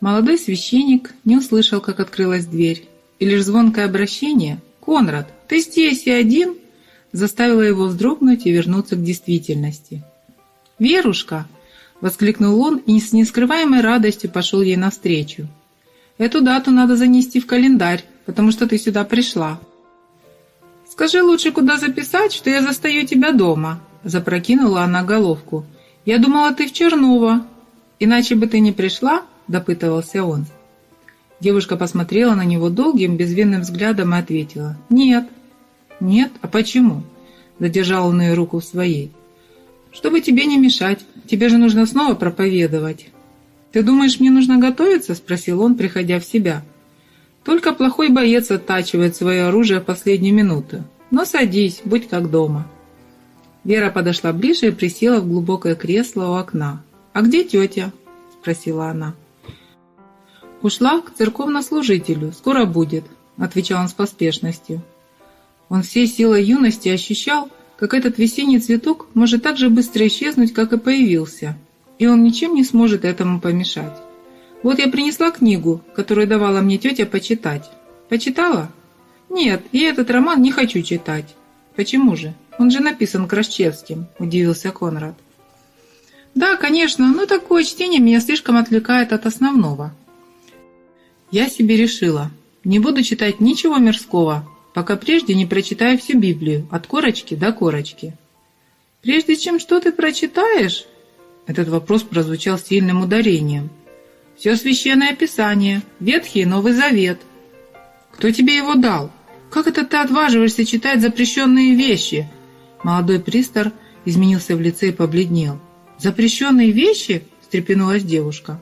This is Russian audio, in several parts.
Молодой священник не услышал, как открылась дверь, и лишь звонкое обращение «Конрад, ты здесь и один?» заставило его вздрогнуть и вернуться к действительности. «Верушка!» — воскликнул он и с нескрываемой радостью пошел ей навстречу. «Эту дату надо занести в календарь, потому что ты сюда пришла». «Скажи лучше, куда записать, что я застаю тебя дома», — запрокинула она головку. «Я думала, ты в Черново. Иначе бы ты не пришла?» — допытывался он. Девушка посмотрела на него долгим, безвинным взглядом и ответила. «Нет». «Нет? А почему?» Задержал он ее руку в своей. «Чтобы тебе не мешать. Тебе же нужно снова проповедовать». «Ты думаешь, мне нужно готовиться?» Спросил он, приходя в себя. «Только плохой боец оттачивает свое оружие в последнюю минуту. Но садись, будь как дома». Вера подошла ближе и присела в глубокое кресло у окна. «А где тетя?» – спросила она. «Ушла к церковнослужителю. Скоро будет», — отвечал он с поспешностью. Он всей силой юности ощущал, как этот весенний цветок может так же быстро исчезнуть, как и появился, и он ничем не сможет этому помешать. «Вот я принесла книгу, которую давала мне тетя почитать. Почитала?» «Нет, я этот роман не хочу читать». «Почему же? Он же написан Крашчевским», – удивился Конрад. «Да, конечно, но такое чтение меня слишком отвлекает от основного», я себе решила, не буду читать ничего мирского, пока прежде не прочитаю всю Библию, от корочки до корочки. Прежде чем что ты прочитаешь? Этот вопрос прозвучал сильным ударением. Все священное писание, Ветхий и Новый Завет. Кто тебе его дал? Как это ты отваживаешься читать запрещенные вещи? Молодой пристор изменился в лице и побледнел. «Запрещенные вещи?» – встрепенулась девушка.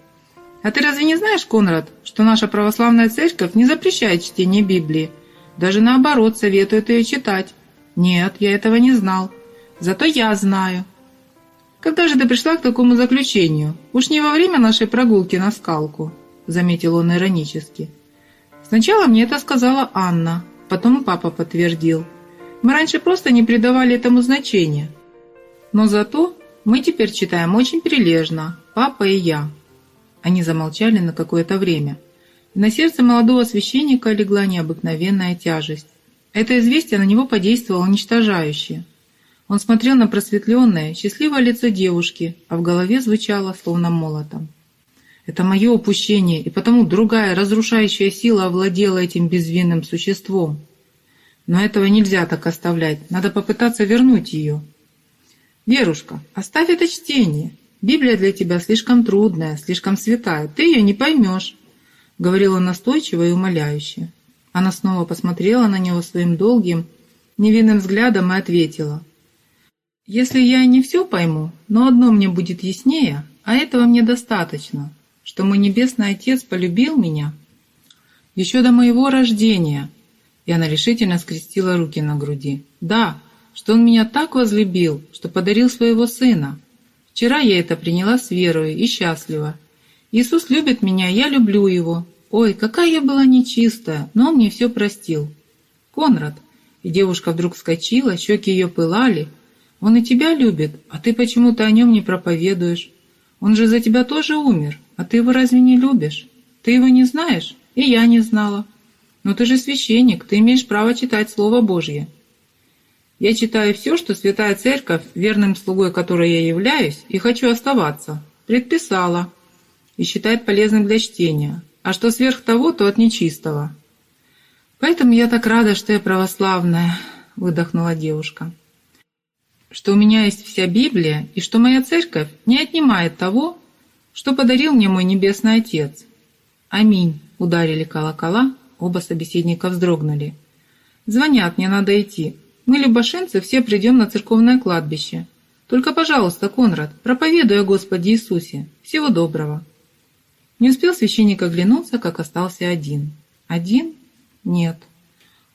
А ты разве не знаешь, Конрад, что наша православная церковь не запрещает чтение Библии? Даже наоборот, советует ее читать. Нет, я этого не знал. Зато я знаю. Когда же ты пришла к такому заключению? Уж не во время нашей прогулки на скалку, заметил он иронически. Сначала мне это сказала Анна, потом папа подтвердил. Мы раньше просто не придавали этому значения. Но зато мы теперь читаем очень прилежно, папа и я. Они замолчали на какое-то время. И на сердце молодого священника легла необыкновенная тяжесть. Это известие на него подействовало уничтожающе. Он смотрел на просветленное, счастливое лицо девушки, а в голове звучало словно молотом. Это мое упущение, и потому другая разрушающая сила овладела этим безвинным существом. Но этого нельзя так оставлять, надо попытаться вернуть ее. «Верушка, оставь это чтение. Библия для тебя слишком трудная, слишком святая, ты ее не поймешь», — говорила настойчиво и умоляюще. Она снова посмотрела на него своим долгим, невинным взглядом и ответила. «Если я не все пойму, но одно мне будет яснее, а этого мне достаточно, что мой Небесный Отец полюбил меня еще до моего рождения». И она решительно скрестила руки на груди. «Да, что Он меня так возлюбил, что подарил своего Сына, Вчера я это приняла с верой и счастлива. Иисус любит меня, я люблю Его. Ой, какая я была нечистая, но Он мне все простил. Конрад. И девушка вдруг вскочила, щеки ее пылали. Он и тебя любит, а ты почему-то о нем не проповедуешь. Он же за тебя тоже умер, а ты его разве не любишь? Ты его не знаешь? И я не знала. Но ты же священник, ты имеешь право читать Слово Божье. Я читаю все, что Святая Церковь, верным слугой которой я являюсь, и хочу оставаться, предписала и считает полезным для чтения, а что сверх того, то от нечистого. Поэтому я так рада, что я православная, выдохнула девушка. Что у меня есть вся Библия, и что моя церковь не отнимает того, что подарил мне мой Небесный Отец. Аминь, ударили колокола, оба собеседника вздрогнули. Звонят, мне надо идти. Мы, любошенцы, все придем на церковное кладбище. Только, пожалуйста, Конрад, проповедуй о Господе Иисусе. Всего доброго». Не успел священник оглянуться, как остался один. Один? Нет.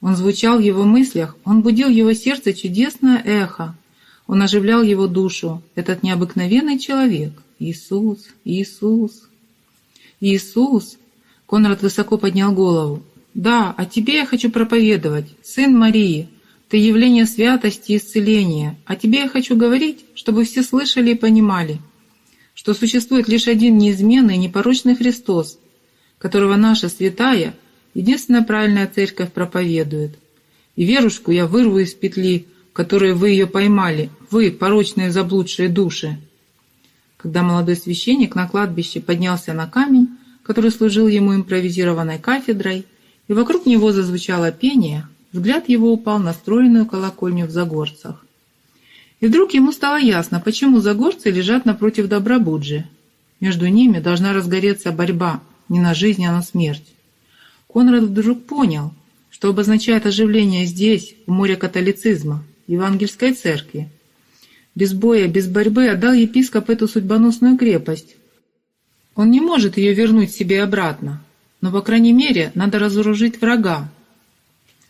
Он звучал в его мыслях, он будил его сердце чудесное эхо. Он оживлял его душу, этот необыкновенный человек. Иисус, Иисус, Иисус. Конрад высоко поднял голову. «Да, о тебе я хочу проповедовать, сын Марии, ты явление святости и исцеления, а тебе я хочу говорить, чтобы все слышали и понимали. что существует лишь один неизменный непорочный Христос, которого наша святая, единственная правильная церковь проповедует. И верушку я вырву из петли, в вы ее поймали, вы, порочные заблудшие души. Когда молодой священник на кладбище поднялся на камень, который служил ему импровизированной кафедрой, и вокруг него зазвучало пение, взгляд его упал на стройную колокольню в Загорцах. И вдруг ему стало ясно, почему Загорцы лежат напротив Добробуджи. Между ними должна разгореться борьба не на жизнь, а на смерть. Конрад вдруг понял, что обозначает оживление здесь, в море католицизма, евангельской церкви. Без боя, без борьбы отдал епископ эту судьбоносную крепость. Он не может ее вернуть себе обратно, но, по крайней мере, надо разоружить врага.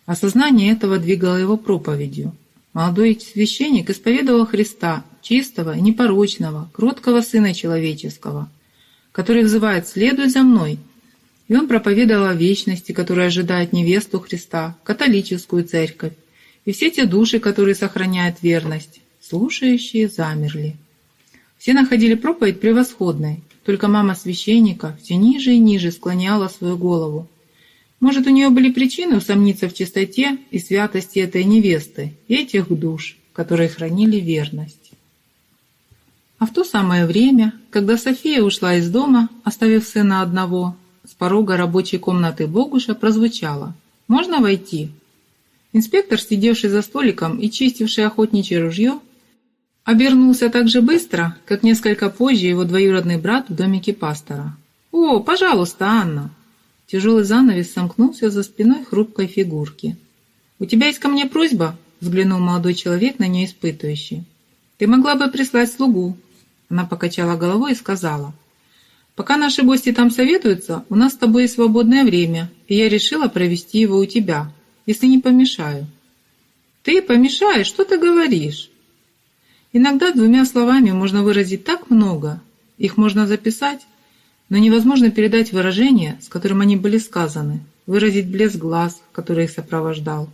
Осознание этого двигало его проповедью. Молодой священник исповедовал Христа, чистого и непорочного, кроткого Сына Человеческого, который взывает «Следуй за мной», и он проповедовал о вечности, которая ожидает невесту Христа, католическую церковь, и все те души, которые сохраняют верность, слушающие замерли. Все находили проповедь превосходной, только мама священника все ниже и ниже склоняла свою голову. Может, у нее были причины усомниться в чистоте и святости этой невесты и этих душ, которые хранили верность. А в то самое время, когда София ушла из дома, оставив сына одного, с порога рабочей комнаты Богуша прозвучало «Можно войти?». Инспектор, сидевший за столиком и чистивший охотничье ружье, Обернулся так же быстро, как несколько позже его двоюродный брат в домике пастора. «О, пожалуйста, Анна!» Тяжелый занавес сомкнулся за спиной хрупкой фигурки. «У тебя есть ко мне просьба?» — взглянул молодой человек на нее испытывающий. «Ты могла бы прислать слугу?» Она покачала головой и сказала. «Пока наши гости там советуются, у нас с тобой есть свободное время, и я решила провести его у тебя, если не помешаю». «Ты помешаешь? Что ты говоришь?» Иногда двумя словами можно выразить так много, их можно записать, но невозможно передать выражение, с которым они были сказаны, выразить блеск глаз, который их сопровождал.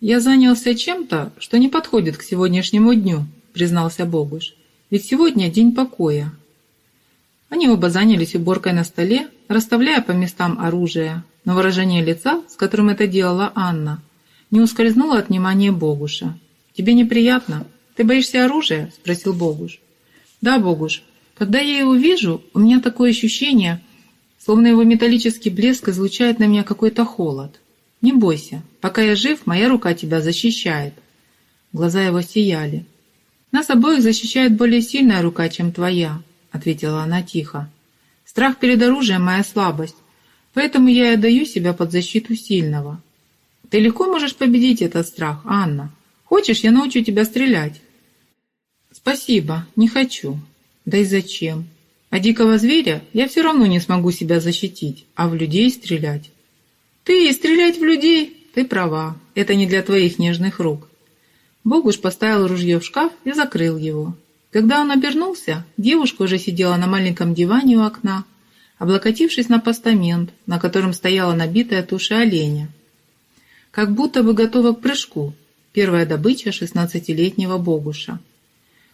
«Я занялся чем-то, что не подходит к сегодняшнему дню», признался Богуш. «Ведь сегодня день покоя». Они оба занялись уборкой на столе, расставляя по местам оружие, но выражение лица, с которым это делала Анна, не ускользнуло от внимания Богуша. «Тебе неприятно?» «Ты боишься оружия?» – спросил Богуш. «Да, Богуш. Когда я его вижу, у меня такое ощущение, словно его металлический блеск излучает на меня какой-то холод. Не бойся. Пока я жив, моя рука тебя защищает». Глаза его сияли. «Нас обоих защищает более сильная рука, чем твоя», — ответила она тихо. «Страх перед оружием — моя слабость, поэтому я и отдаю себя под защиту сильного. Ты легко можешь победить этот страх, Анна. Хочешь, я научу тебя стрелять?» «Спасибо, не хочу. Да и зачем? А дикого зверя я все равно не смогу себя защитить, а в людей стрелять». «Ты стрелять в людей? Ты права, это не для твоих нежных рук». Богуш поставил ружье в шкаф и закрыл его. Когда он обернулся, девушка уже сидела на маленьком диване у окна, облокотившись на постамент, на котором стояла набитая туша оленя. Как будто бы готова к прыжку, первая добыча шестнадцатилетнего Богуша.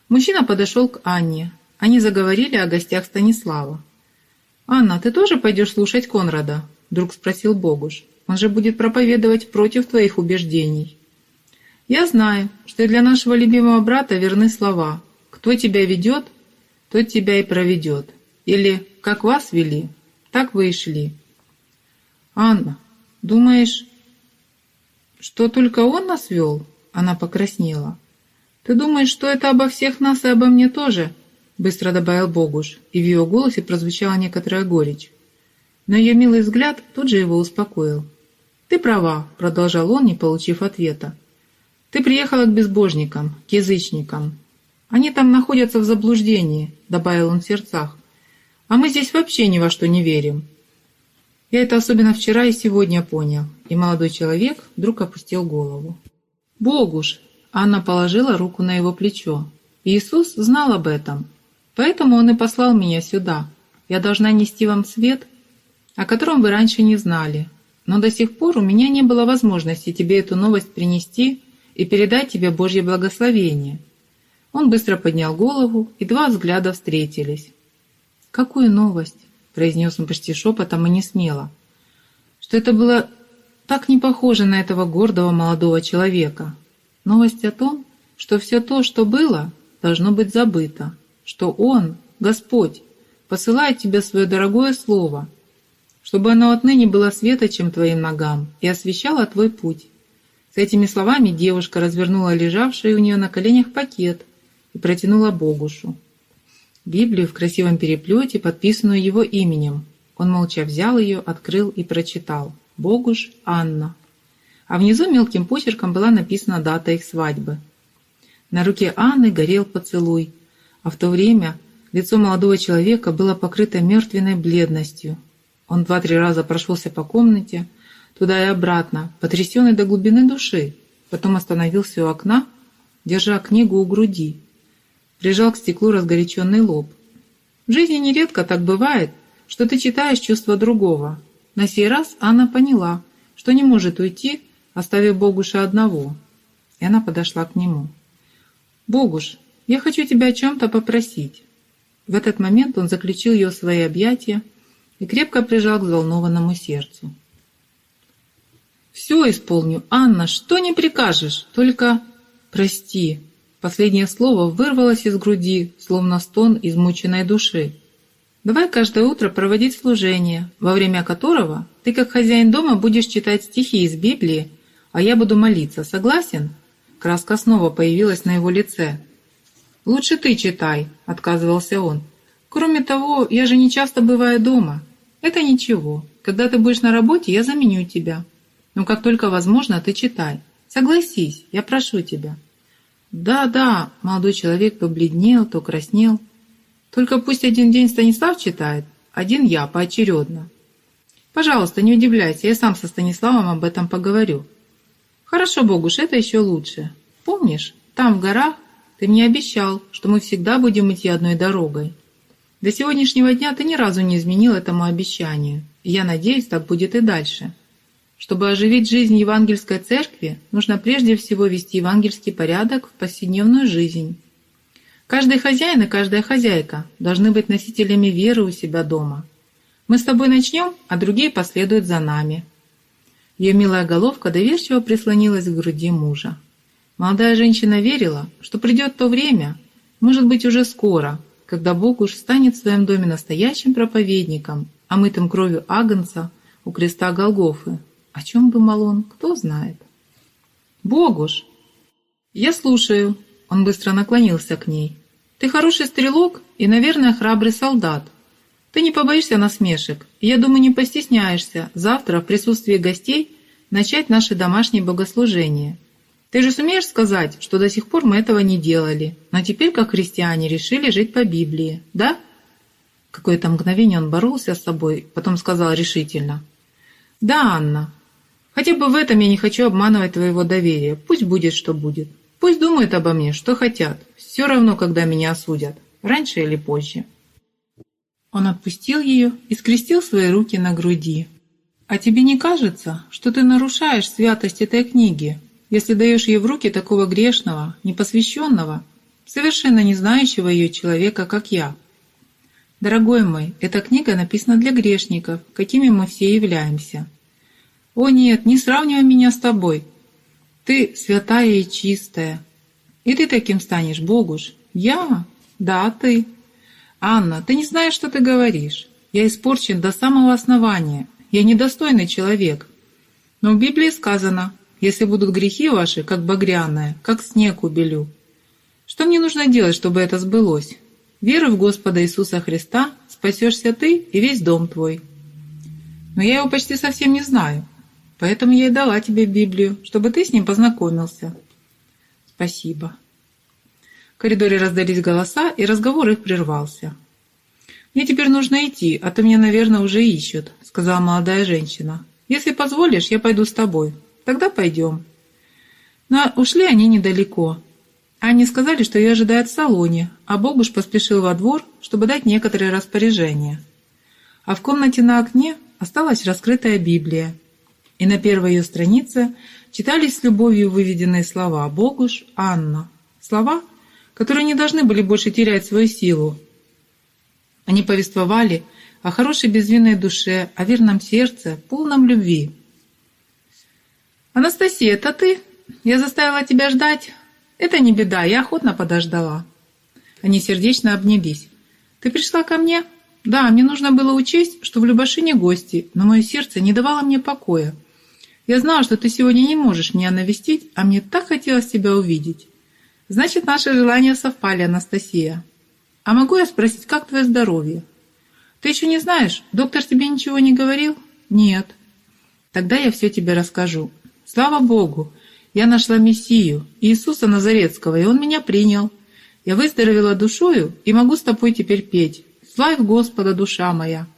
Мужчина подошел к Анне. Они заговорили о гостях Станислава. «Анна, ты тоже пойдешь слушать Конрада?» Вдруг спросил Богуш. «Он же будет проповедовать против твоих убеждений». «Я знаю, что для нашего любимого брата верны слова. Кто тебя ведет, тот тебя и проведет. Или, как вас вели, так вы и шли». «Анна, думаешь, что только он нас вел?» Она покраснела. «Ты думаешь, что это обо всех нас и обо мне тоже?» Быстро добавил Богуш, и в его голосе прозвучала некоторая горечь. Но ее милый взгляд тут же его успокоил. «Ты права», — продолжал он, не получив ответа. «Ты приехала к безбожникам, к язычникам. Они там находятся в заблуждении», — добавил он в сердцах. «А мы здесь вообще ни во что не верим». Я это особенно вчера и сегодня понял, и молодой человек вдруг опустил голову. «Богуш, Анна положила руку на его плечо. «Иисус знал об этом, поэтому Он и послал меня сюда. Я должна нести вам свет, о котором вы раньше не знали, но до сих пор у меня не было возможности тебе эту новость принести и передать тебе Божье благословение. Он быстро поднял голову, и два взгляда встретились. «Какую новость?» – произнес он почти шепотом и не смело. Что это было так не похоже на этого гордого молодого человека. Новость о том, что все то, что было, должно быть забыто, что Он, Господь, посылает тебе свое дорогое слово, чтобы оно отныне было светочем твоим ногам и освещало твой путь. С этими словами девушка развернула лежавший у нее на коленях пакет и протянула Богушу. Библию в красивом переплете, подписанную его именем. Он молча взял ее, открыл и прочитал. «Богуш Анна». А внизу мелким почерком была написана дата их свадьбы. На руке Анны горел поцелуй, а в то время лицо молодого человека было покрыто мертвенной бледностью. Он два-три раза прошелся по комнате, туда и обратно, потрясенный до глубины души, потом остановился у окна, держа книгу у груди, прижал к стеклу разгоряченный лоб. В жизни нередко так бывает, что ты читаешь чувства другого. На сей раз Анна поняла, что не может уйти, оставив Богуша одного. И она подошла к нему. «Богуш, я хочу тебя о чем-то попросить». В этот момент он заключил ее в свои объятия и крепко прижал к взволнованному сердцу. «Все исполню, Анна, что не прикажешь, только прости». Последнее слово вырвалось из груди, словно стон измученной души. «Давай каждое утро проводить служение, во время которого ты, как хозяин дома, будешь читать стихи из Библии, а я буду молиться. Согласен?» Краска снова появилась на его лице. «Лучше ты читай», — отказывался он. «Кроме того, я же не часто бываю дома. Это ничего. Когда ты будешь на работе, я заменю тебя. Но как только возможно, ты читай. Согласись, я прошу тебя». «Да, да», — молодой человек то бледнел, то краснел. «Только пусть один день Станислав читает, один я, поочередно. Пожалуйста, не удивляйся, я сам со Станиславом об этом поговорю». «Хорошо, Богуш, это еще лучше. Помнишь, там в горах ты мне обещал, что мы всегда будем идти одной дорогой. До сегодняшнего дня ты ни разу не изменил этому обещанию, и я надеюсь, так будет и дальше. Чтобы оживить жизнь евангельской церкви, нужно прежде всего вести евангельский порядок в повседневную жизнь. Каждый хозяин и каждая хозяйка должны быть носителями веры у себя дома. Мы с тобой начнем, а другие последуют за нами. Ее милая головка доверчиво прислонилась к груди мужа. Молодая женщина верила, что придет то время, может быть уже скоро, когда Бог уж станет в своем доме настоящим проповедником, омытым кровью Агнца у креста Голгофы. О чем думал он, кто знает. «Богуш!» «Я слушаю», — он быстро наклонился к ней. «Ты хороший стрелок и, наверное, храбрый солдат. Ты не побоишься насмешек, и, я думаю, не постесняешься завтра в присутствии гостей начать наше домашнее богослужение. Ты же сумеешь сказать, что до сих пор мы этого не делали, но теперь, как христиане, решили жить по Библии, да?» Какое-то мгновение он боролся с собой, потом сказал решительно. «Да, Анна. Хотя бы в этом я не хочу обманывать твоего доверия. Пусть будет, что будет. Пусть думают обо мне, что хотят. Все равно, когда меня осудят. Раньше или позже». Он отпустил ее и скрестил свои руки на груди. «А тебе не кажется, что ты нарушаешь святость этой книги, если даешь ее в руки такого грешного, непосвященного, совершенно не знающего ее человека, как я?» Дорогой мой, эта книга написана для грешников, какими мы все являемся. О нет, не сравнивай меня с тобой. Ты святая и чистая. И ты таким станешь, Богуш. Я? Да, ты. «Анна, ты не знаешь, что ты говоришь. Я испорчен до самого основания. Я недостойный человек. Но в Библии сказано, если будут грехи ваши, как багряное, как снег убелю. Что мне нужно делать, чтобы это сбылось? Веруй в Господа Иисуса Христа, спасешься ты и весь дом твой. Но я его почти совсем не знаю, поэтому я и дала тебе Библию, чтобы ты с ним познакомился. Спасибо. В коридоре раздались голоса, и разговор их прервался. «Мне теперь нужно идти, а то меня, наверное, уже ищут», — сказала молодая женщина. «Если позволишь, я пойду с тобой. Тогда пойдем». Но ушли они недалеко. Они сказали, что ее ожидают в салоне, а Богуш поспешил во двор, чтобы дать некоторые распоряжения. А в комнате на окне осталась раскрытая Библия, и на первой ее странице читались с любовью выведенные слова «Богуш, Анна». Слова, которые не должны были больше терять свою силу. Они повествовали о хорошей безвинной душе, о верном сердце, полном любви. «Анастасия, это ты? Я заставила тебя ждать?» «Это не беда, я охотно подождала». Они сердечно обнялись. «Ты пришла ко мне?» «Да, мне нужно было учесть, что в Любашине гости, но мое сердце не давало мне покоя. Я знала, что ты сегодня не можешь меня навестить, а мне так хотелось тебя увидеть. Значит, наши желания совпали, Анастасия. А могу я спросить, как твое здоровье? Ты еще не знаешь? Доктор тебе ничего не говорил? Нет. Тогда я все тебе расскажу. Слава Богу, я нашла Мессию, Иисуса Назарецкого, и Он меня принял. Я выздоровела душою и могу с тобой теперь петь. Славь Господа, душа моя!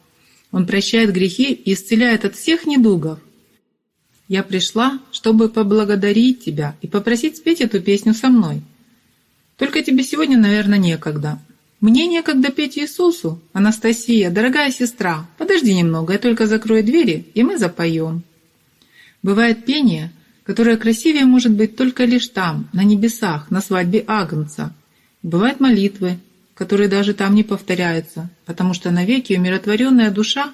Он прощает грехи и исцеляет от всех недугов. Я пришла, чтобы поблагодарить тебя и попросить спеть эту песню со мной. Только тебе сегодня, наверное, некогда. Мне некогда петь Иисусу. Анастасия, дорогая сестра, подожди немного, я только закрою двери, и мы запоем. Бывает пение, которое красивее может быть только лишь там, на небесах, на свадьбе Агнца. Бывают молитвы, которые даже там не повторяются, потому что навеки умиротворенная душа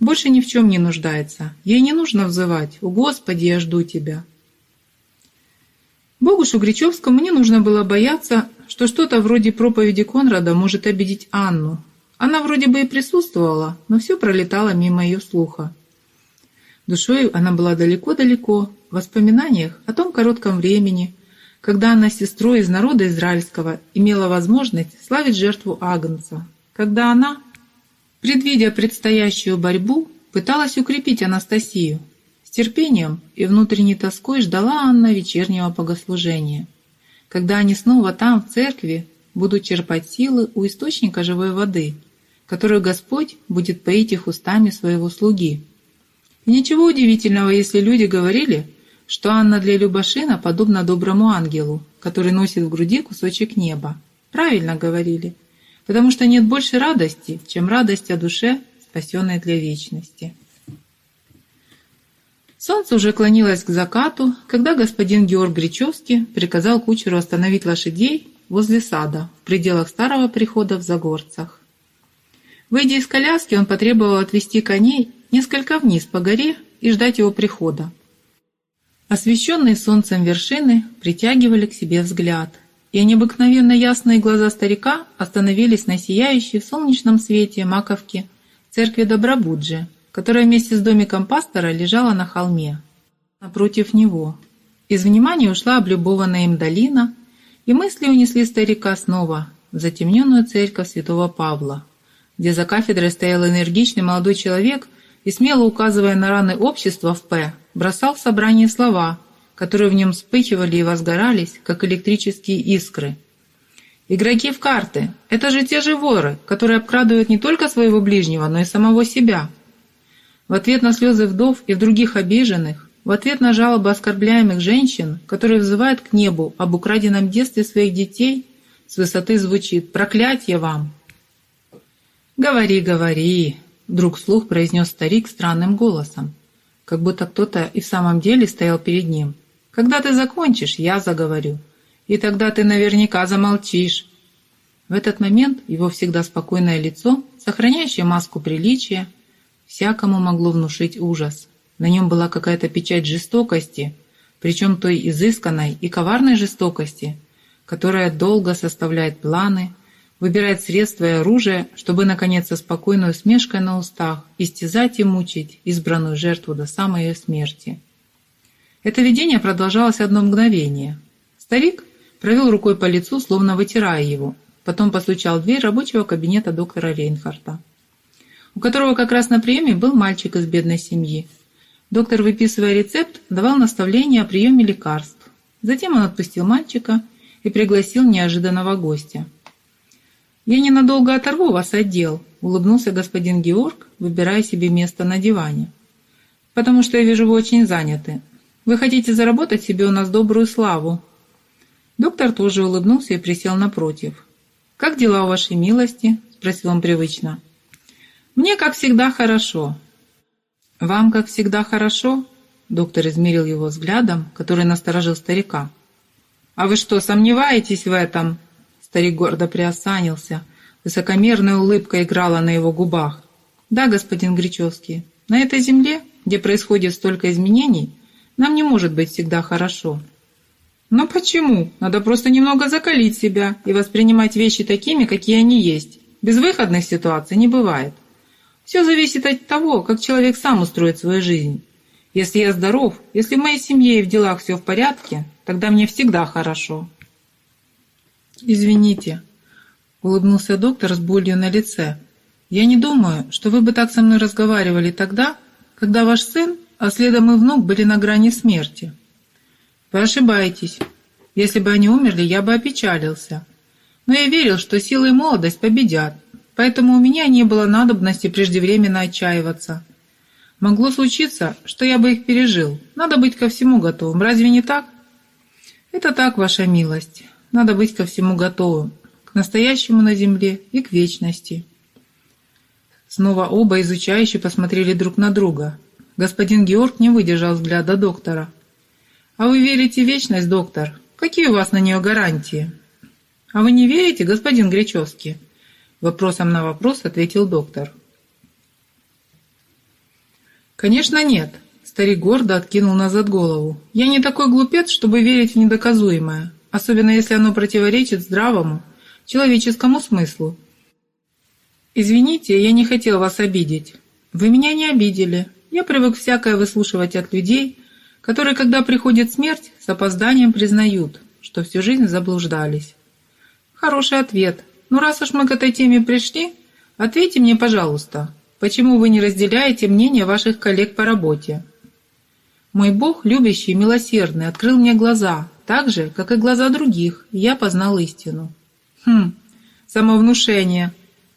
больше ни в чем не нуждается. Ей не нужно взывать «О Господи, я жду Тебя». Богушу Гречевскому не нужно было бояться, что что-то вроде проповеди Конрада может обидеть Анну. Она вроде бы и присутствовала, но все пролетало мимо ее слуха. Душою она была далеко-далеко, в воспоминаниях о том коротком времени, когда она с сестрой из народа израильского имела возможность славить жертву Агнца, когда она, предвидя предстоящую борьбу, пыталась укрепить Анастасию, с терпением и внутренней тоской ждала Анна вечернего богослужения, когда они снова там, в церкви, будут черпать силы у источника живой воды, которую Господь будет поить их устами своего слуги. Ничего удивительного, если люди говорили, что Анна для Любашина подобна доброму ангелу, который носит в груди кусочек неба. Правильно говорили, потому что нет больше радости, чем радость о душе, спасенной для вечности. Солнце уже клонилось к закату, когда господин Георг Гречевский приказал кучеру остановить лошадей возле сада, в пределах старого прихода в Загорцах. Выйдя из коляски, он потребовал отвести коней несколько вниз по горе и ждать его прихода. Освещенные солнцем вершины притягивали к себе взгляд, и необыкновенно ясные глаза старика остановились на сияющей в солнечном свете маковке церкви Добробуджи, которая вместе с домиком пастора лежала на холме. Напротив него. Из внимания ушла облюбованная им долина, и мысли унесли старика снова в затемненную церковь святого Павла, где за кафедрой стоял энергичный молодой человек и, смело указывая на раны общества в П, бросал в собрание слова, которые в нем вспыхивали и возгорались, как электрические искры. Игроки в карты – это же те же воры, которые обкрадывают не только своего ближнего, но и самого себя – в ответ на слезы вдов и других обиженных, в ответ на жалобы оскорбляемых женщин, которые взывают к небу об украденном детстве своих детей, с высоты звучит «Проклятье вам!» «Говори, говори!» — вдруг слух произнес старик странным голосом, как будто кто-то и в самом деле стоял перед ним. «Когда ты закончишь, я заговорю, и тогда ты наверняка замолчишь». В этот момент его всегда спокойное лицо, сохраняющее маску приличия, всякому могло внушить ужас. На нем была какая-то печать жестокости, причем той изысканной и коварной жестокости, которая долго составляет планы, выбирает средства и оружие, чтобы, наконец, со спокойной усмешкой на устах истязать и мучить избранную жертву до самой ее смерти. Это видение продолжалось одно мгновение. Старик провел рукой по лицу, словно вытирая его, потом постучал в дверь рабочего кабинета доктора Рейнхарта у которого как раз на приеме был мальчик из бедной семьи. Доктор, выписывая рецепт, давал наставления о приеме лекарств. Затем он отпустил мальчика и пригласил неожиданного гостя. «Я ненадолго оторву вас от дел», — улыбнулся господин Георг, выбирая себе место на диване. «Потому что я вижу, вы очень заняты. Вы хотите заработать себе у нас добрую славу». Доктор тоже улыбнулся и присел напротив. «Как дела у вашей милости?» — спросил он привычно. Мне, как всегда, хорошо. Вам, как всегда, хорошо? Доктор измерил его взглядом, который насторожил старика. А вы что, сомневаетесь в этом? Старик гордо приосанился. Высокомерная улыбка играла на его губах. «Да, господин Гречевский, на этой земле, где происходит столько изменений, нам не может быть всегда хорошо». «Но почему? Надо просто немного закалить себя и воспринимать вещи такими, какие они есть. Безвыходных ситуаций не бывает. Все зависит от того, как человек сам устроит свою жизнь. Если я здоров, если в моей семье и в делах все в порядке, тогда мне всегда хорошо». «Извините», — улыбнулся доктор с болью на лице. «Я не думаю, что вы бы так со мной разговаривали тогда, когда ваш сын, а следом и внук были на грани смерти. Вы ошибаетесь. Если бы они умерли, я бы опечалился. Но я верил, что сила и молодость победят, поэтому у меня не было надобности преждевременно отчаиваться. Могло случиться, что я бы их пережил. Надо быть ко всему готовым. Разве не так? Это так, ваша милость. Надо быть ко всему готовым, к настоящему на земле и к вечности. Снова оба изучающе посмотрели друг на друга. Господин Георг не выдержал взгляда доктора. «А вы верите в вечность, доктор? Какие у вас на нее гарантии?» «А вы не верите, господин Гречевский?» Вопросом на вопрос ответил доктор. «Конечно нет», — старик гордо откинул назад голову. «Я не такой глупец, чтобы верить в недоказуемое особенно если оно противоречит здравому, человеческому смыслу. «Извините, я не хотел вас обидеть. Вы меня не обидели. Я привык всякое выслушивать от людей, которые, когда приходит смерть, с опозданием признают, что всю жизнь заблуждались». Хороший ответ. Ну, раз уж мы к этой теме пришли, ответьте мне, пожалуйста, почему вы не разделяете мнение ваших коллег по работе? Мой Бог, любящий и милосердный, открыл мне глаза, так же, как и глаза других, я познал истину. Хм, самовнушение.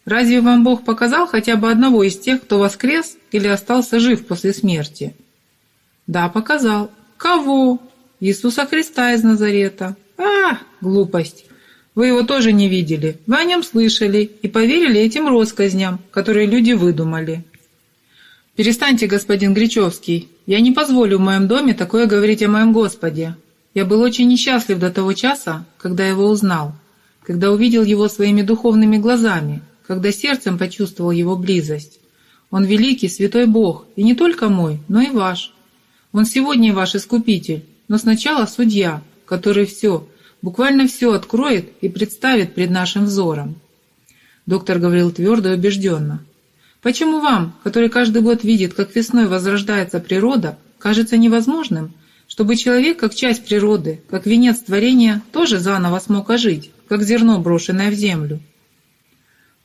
Разве вам Бог показал хотя бы одного из тех, кто воскрес или остался жив после смерти? Да, показал. Кого? Иисуса Христа из Назарета. А, глупость. Вы его тоже не видели. Вы о нем слышали и поверили этим россказням, которые люди выдумали. Перестаньте, господин Гречевский. Я не позволю в моем доме такое говорить о моем Господе. Я был очень несчастлив до того часа, когда его узнал, когда увидел его своими духовными глазами, когда сердцем почувствовал его близость. Он великий, святой Бог, и не только мой, но и ваш. Он сегодня ваш искупитель, но сначала судья, который все, буквально все откроет и представит пред нашим взором. Доктор говорил твердо и убежденно. Почему вам, который каждый год видит, как весной возрождается природа, кажется невозможным – чтобы человек, как часть природы, как венец творения, тоже заново смог ожить, как зерно, брошенное в землю.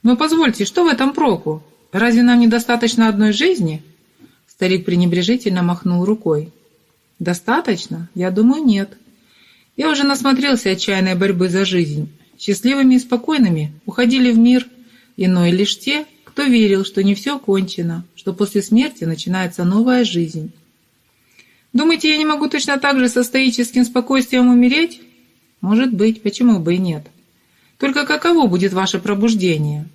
Но позвольте, что в этом проку? Разве нам недостаточно одной жизни? Старик пренебрежительно махнул рукой. Достаточно? Я думаю, нет. Я уже насмотрелся отчаянной борьбы за жизнь. Счастливыми и спокойными уходили в мир иной лишь те, кто верил, что не все кончено, что после смерти начинается новая жизнь. Думаете, я не могу точно так же со стоическим спокойствием умереть? Может быть, почему бы и нет. Только каково будет ваше пробуждение?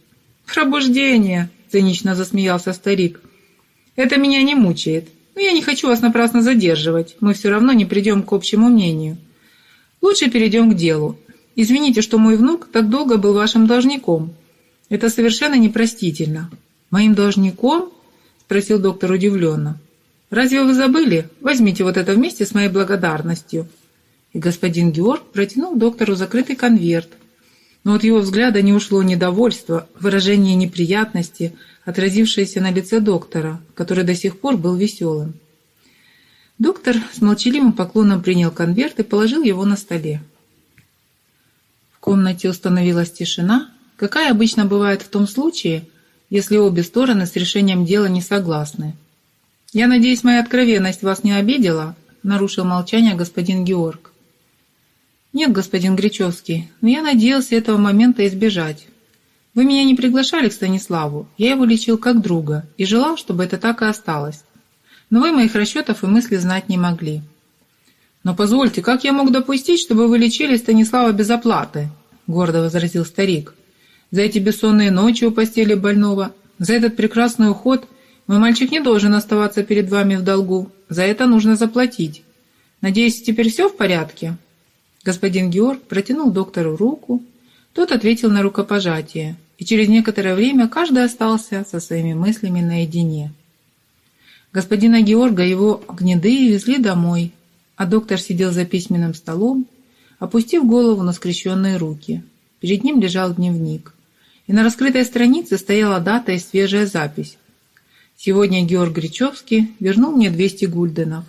Пробуждение, цинично засмеялся старик. Это меня не мучает. Но я не хочу вас напрасно задерживать. Мы все равно не придем к общему мнению. Лучше перейдем к делу. Извините, что мой внук так долго был вашим должником. Это совершенно непростительно. Моим должником? Спросил доктор удивленно. Разве вы забыли? Возьмите вот это вместе с моей благодарностью». И господин Георг протянул доктору закрытый конверт. Но от его взгляда не ушло недовольство, выражение неприятности, отразившееся на лице доктора, который до сих пор был веселым. Доктор с молчаливым поклоном принял конверт и положил его на столе. В комнате установилась тишина, какая обычно бывает в том случае, если обе стороны с решением дела не согласны. «Я надеюсь, моя откровенность вас не обидела?» — нарушил молчание господин Георг. «Нет, господин Гречевский, но я надеялся этого момента избежать. Вы меня не приглашали к Станиславу, я его лечил как друга и желал, чтобы это так и осталось. Но вы моих расчетов и мыслей знать не могли». «Но позвольте, как я мог допустить, чтобы вы лечили Станислава без оплаты?» — гордо возразил старик. «За эти бессонные ночи у постели больного, за этот прекрасный уход мой мальчик не должен оставаться перед вами в долгу. За это нужно заплатить. Надеюсь, теперь все в порядке?» Господин Георг протянул доктору руку, Тот ответил на рукопожатие, и через некоторое время каждый остался со своими мыслями наедине. Господина Георга его гнеды везли домой, а доктор сидел за письменным столом, опустив голову на скрещенные руки. Перед ним лежал дневник, и на раскрытой странице стояла дата и свежая запись. Сегодня Георг Гречевский вернул мне 200 гульденов.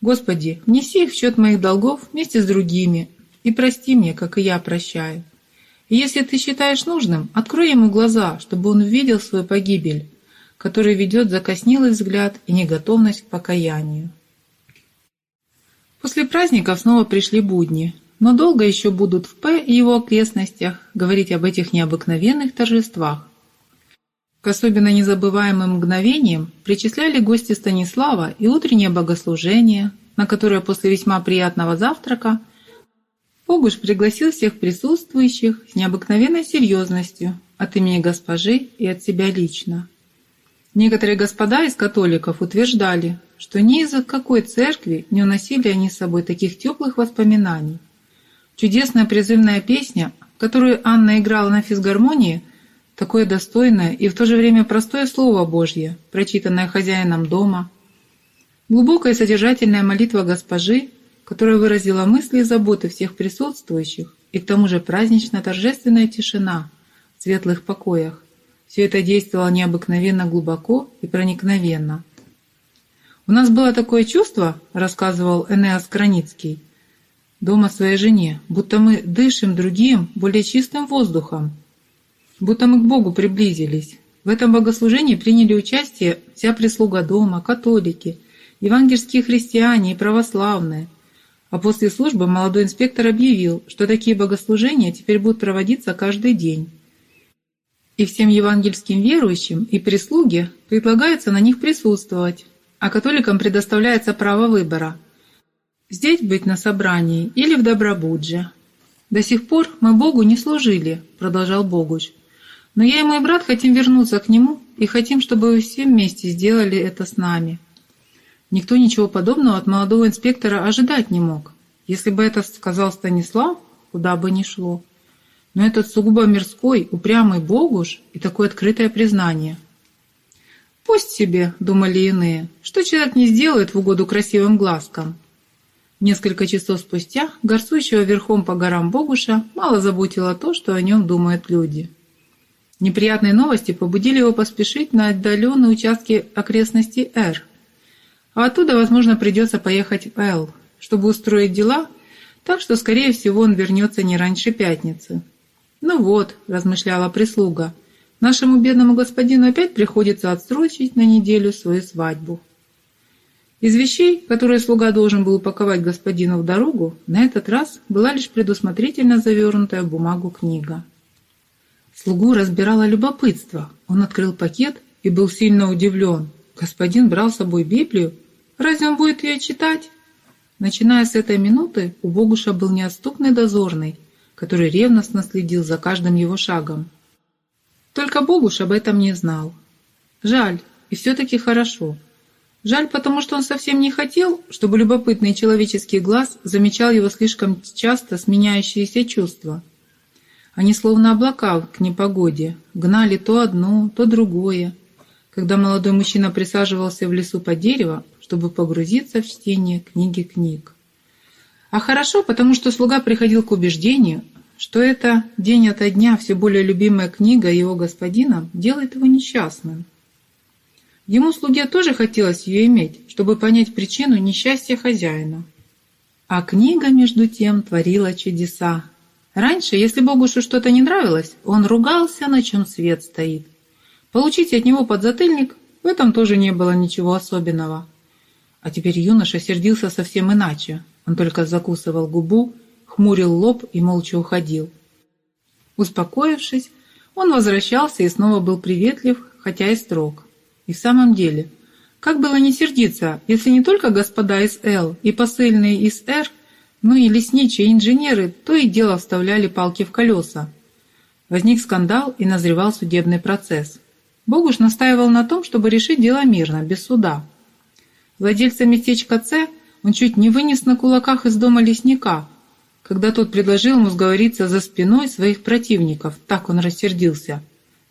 Господи, внеси их в счет моих долгов вместе с другими и прости мне, как и я прощаю. И если ты считаешь нужным, открой ему глаза, чтобы он увидел свою погибель, который ведет закоснелый взгляд и неготовность к покаянию. После праздников снова пришли будни, но долго еще будут в П и его окрестностях говорить об этих необыкновенных торжествах. К особенно незабываемым мгновениям причисляли гости Станислава и утреннее богослужение, на которое после весьма приятного завтрака Огуш пригласил всех присутствующих с необыкновенной серьезностью от имени госпожи и от себя лично. Некоторые господа из католиков утверждали, что ни из какой церкви не уносили они с собой таких теплых воспоминаний. Чудесная призывная песня, которую Анна играла на физгармонии, такое достойное и в то же время простое слово Божье, прочитанное хозяином дома, глубокая содержательная молитва госпожи, которая выразила мысли и заботы всех присутствующих, и к тому же празднично-торжественная тишина в светлых покоях, все это действовало необыкновенно глубоко и проникновенно. «У нас было такое чувство, — рассказывал Энеас Краницкий, — дома своей жене, будто мы дышим другим, более чистым воздухом, будто мы к Богу приблизились. В этом богослужении приняли участие вся прислуга дома, католики, евангельские христиане и православные. А после службы молодой инспектор объявил, что такие богослужения теперь будут проводиться каждый день и всем евангельским верующим и прислуге предлагается на них присутствовать, а католикам предоставляется право выбора – здесь быть на собрании или в Добробудже. «До сих пор мы Богу не служили», – продолжал Богуч. «Но я и мой брат хотим вернуться к Нему и хотим, чтобы вы все вместе сделали это с нами». Никто ничего подобного от молодого инспектора ожидать не мог. Если бы это сказал Станислав, куда бы ни шло – но этот сугубо мирской, упрямый Богуш и такое открытое признание. «Пусть себе», — думали иные, — «что человек не сделает в угоду красивым глазкам». Несколько часов спустя горцующего верхом по горам Богуша мало заботило то, что о нем думают люди. Неприятные новости побудили его поспешить на отдаленные участки окрестностей Р. А оттуда, возможно, придется поехать в Л, чтобы устроить дела, так что, скорее всего, он вернется не раньше пятницы. «Ну вот», – размышляла прислуга, – «нашему бедному господину опять приходится отсрочить на неделю свою свадьбу». Из вещей, которые слуга должен был упаковать господину в дорогу, на этот раз была лишь предусмотрительно завернутая в бумагу книга. Слугу разбирало любопытство. Он открыл пакет и был сильно удивлен. Господин брал с собой Библию. Разве он будет ее читать? Начиная с этой минуты, у Богуша был неотступный дозорный, который ревностно следил за каждым его шагом. Только Богуш об этом не знал. Жаль, и все-таки хорошо. Жаль, потому что он совсем не хотел, чтобы любопытный человеческий глаз замечал его слишком часто сменяющиеся чувства. Они словно облака к непогоде, гнали то одно, то другое, когда молодой мужчина присаживался в лесу под дерево, чтобы погрузиться в чтение книги книг. А хорошо, потому что слуга приходил к убеждению, что это день ото дня все более любимая книга его господина делает его несчастным. Ему, слуге, тоже хотелось ее иметь, чтобы понять причину несчастья хозяина. А книга, между тем, творила чудеса. Раньше, если Богушу что-то не нравилось, он ругался, на чем свет стоит. Получить от него подзатыльник в этом тоже не было ничего особенного. А теперь юноша сердился совсем иначе. Он только закусывал губу, хмурил лоб и молча уходил. Успокоившись, он возвращался и снова был приветлив, хотя и строг. И в самом деле, как было не сердиться, если не только господа из Л и посыльные из Р, но и лесничие инженеры то и дело вставляли палки в колеса. Возник скандал и назревал судебный процесс. Богуш настаивал на том, чтобы решить дело мирно, без суда. Владельца местечка С он чуть не вынес на кулаках из дома лесника, когда тот предложил ему сговориться за спиной своих противников. Так он рассердился.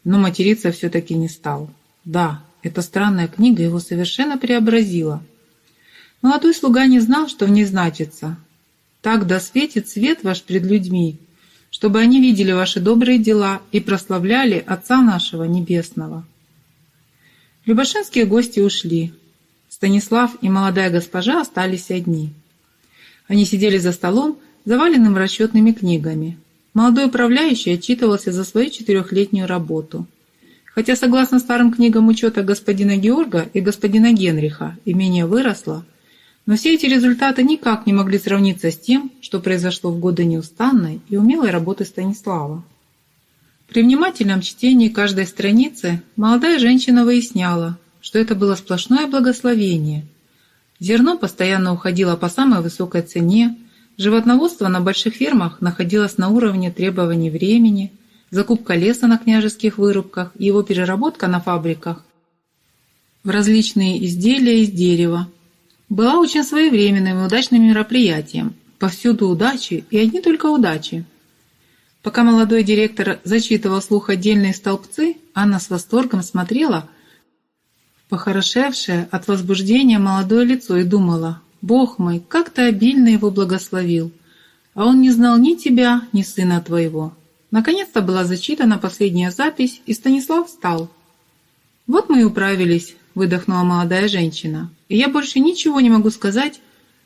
Но материться все-таки не стал. Да, эта странная книга его совершенно преобразила. Молодой слуга не знал, что в ней значится. Так да светит свет ваш пред людьми, чтобы они видели ваши добрые дела и прославляли Отца нашего Небесного. Любашинские гости ушли. Станислав и молодая госпожа остались одни. Они сидели за столом, заваленным расчетными книгами. Молодой управляющий отчитывался за свою четырехлетнюю работу. Хотя, согласно старым книгам учета господина Георга и господина Генриха, имение выросло, но все эти результаты никак не могли сравниться с тем, что произошло в годы неустанной и умелой работы Станислава. При внимательном чтении каждой страницы молодая женщина выясняла, что это было сплошное благословение. Зерно постоянно уходило по самой высокой цене, животноводство на больших фермах находилось на уровне требований времени, закупка леса на княжеских вырубках и его переработка на фабриках в различные изделия из дерева была очень своевременным и удачным мероприятием. Повсюду удачи и одни только удачи. Пока молодой директор зачитывал слух отдельные столбцы, Анна с восторгом смотрела похорошевшее от возбуждения молодое лицо и думала, «Бог мой, как ты обильно его благословил! А он не знал ни тебя, ни сына твоего». Наконец-то была зачитана последняя запись, и Станислав встал. «Вот мы и управились», — выдохнула молодая женщина. «И я больше ничего не могу сказать,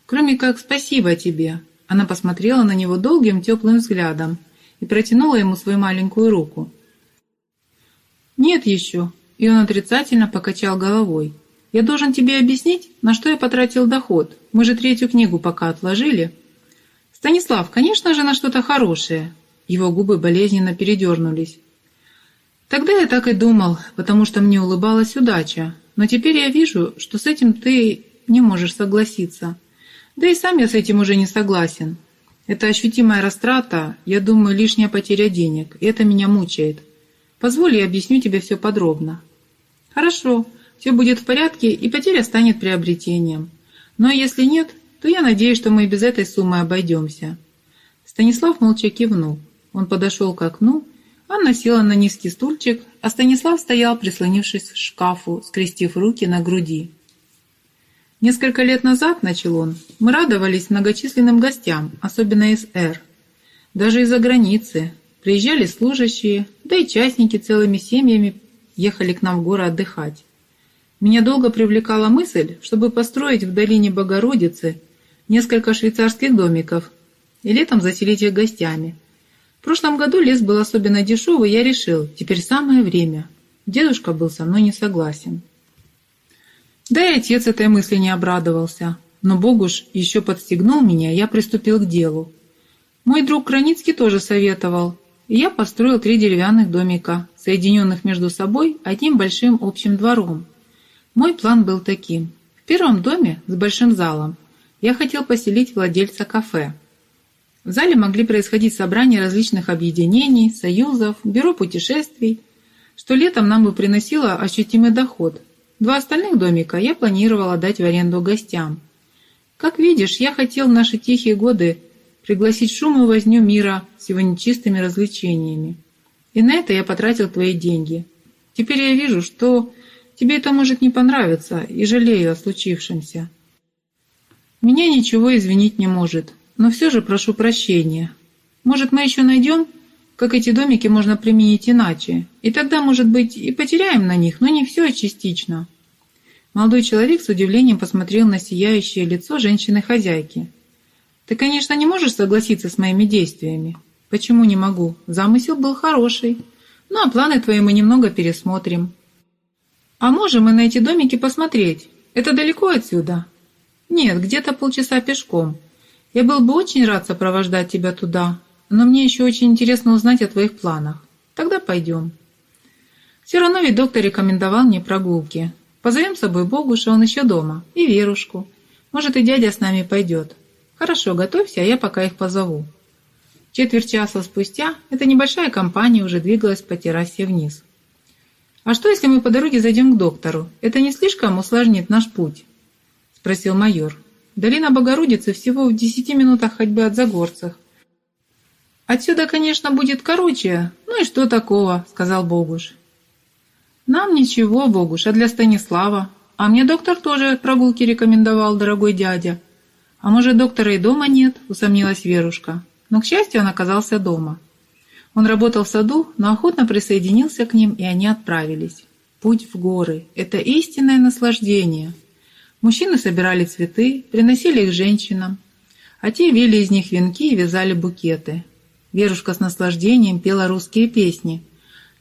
кроме как спасибо тебе». Она посмотрела на него долгим теплым взглядом и протянула ему свою маленькую руку. «Нет еще», и он отрицательно покачал головой. «Я должен тебе объяснить, на что я потратил доход. Мы же третью книгу пока отложили». «Станислав, конечно же, на что-то хорошее». Его губы болезненно передернулись. «Тогда я так и думал, потому что мне улыбалась удача. Но теперь я вижу, что с этим ты не можешь согласиться. Да и сам я с этим уже не согласен. Это ощутимая растрата, я думаю, лишняя потеря денег, и это меня мучает. Позволь, я объясню тебе все подробно. Хорошо, все будет в порядке, и потеря станет приобретением. Но если нет, то я надеюсь, что мы и без этой суммы обойдемся. Станислав молча кивнул. Он подошел к окну, Анна села на низкий стульчик, а Станислав стоял, прислонившись к шкафу, скрестив руки на груди. Несколько лет назад, начал он, мы радовались многочисленным гостям, особенно из Р. Даже из-за границы. Приезжали служащие, да и частники целыми семьями ехали к нам в горы отдыхать. Меня долго привлекала мысль, чтобы построить в долине Богородицы несколько швейцарских домиков и летом заселить их гостями. В прошлом году лес был особенно дешевый, я решил, теперь самое время. Дедушка был со мной не согласен. Да и отец этой мысли не обрадовался. Но Богуш еще подстегнул меня, я приступил к делу. Мой друг Краницкий тоже советовал, и я построил три деревянных домика, соединенных между собой одним большим общим двором. Мой план был таким. В первом доме с большим залом я хотел поселить владельца кафе. В зале могли происходить собрания различных объединений, союзов, бюро путешествий, что летом нам бы приносило ощутимый доход – Два остальных домика я планировала дать в аренду гостям. Как видишь, я хотел в наши тихие годы пригласить шум и возню мира с его нечистыми развлечениями. И на это я потратил твои деньги. Теперь я вижу, что тебе это может не понравиться, и жалею о случившемся. Меня ничего извинить не может, но все же прошу прощения. Может, мы еще найдем, как эти домики можно применить иначе, и тогда, может быть, и потеряем на них, но не все, а частично. Молодой человек с удивлением посмотрел на сияющее лицо женщины-хозяйки. «Ты, конечно, не можешь согласиться с моими действиями». «Почему не могу? Замысел был хороший. Ну, а планы твои мы немного пересмотрим». «А можем мы на эти домики посмотреть? Это далеко отсюда?» «Нет, где-то полчаса пешком. Я был бы очень рад сопровождать тебя туда, но мне еще очень интересно узнать о твоих планах. Тогда пойдем». Все равно ведь доктор рекомендовал мне прогулки. Позовем с собой Богуша, он еще дома, и Верушку. Может, и дядя с нами пойдет. Хорошо, готовься, а я пока их позову. Четверть часа спустя эта небольшая компания уже двигалась по террасе вниз. «А что, если мы по дороге зайдем к доктору? Это не слишком усложнит наш путь?» – спросил майор. «Долина Богородицы всего в десяти минутах ходьбы от Загорцах, «Отсюда, конечно, будет короче, ну и что такого?» — сказал Богуш. «Нам ничего, Богуш, а для Станислава. А мне доктор тоже прогулки рекомендовал, дорогой дядя. А может, доктора и дома нет?» — усомнилась Верушка. Но, к счастью, он оказался дома. Он работал в саду, но охотно присоединился к ним, и они отправились. Путь в горы – это истинное наслаждение. Мужчины собирали цветы, приносили их женщинам, а те вели из них венки и вязали букеты. Верушка с наслаждением пела русские песни.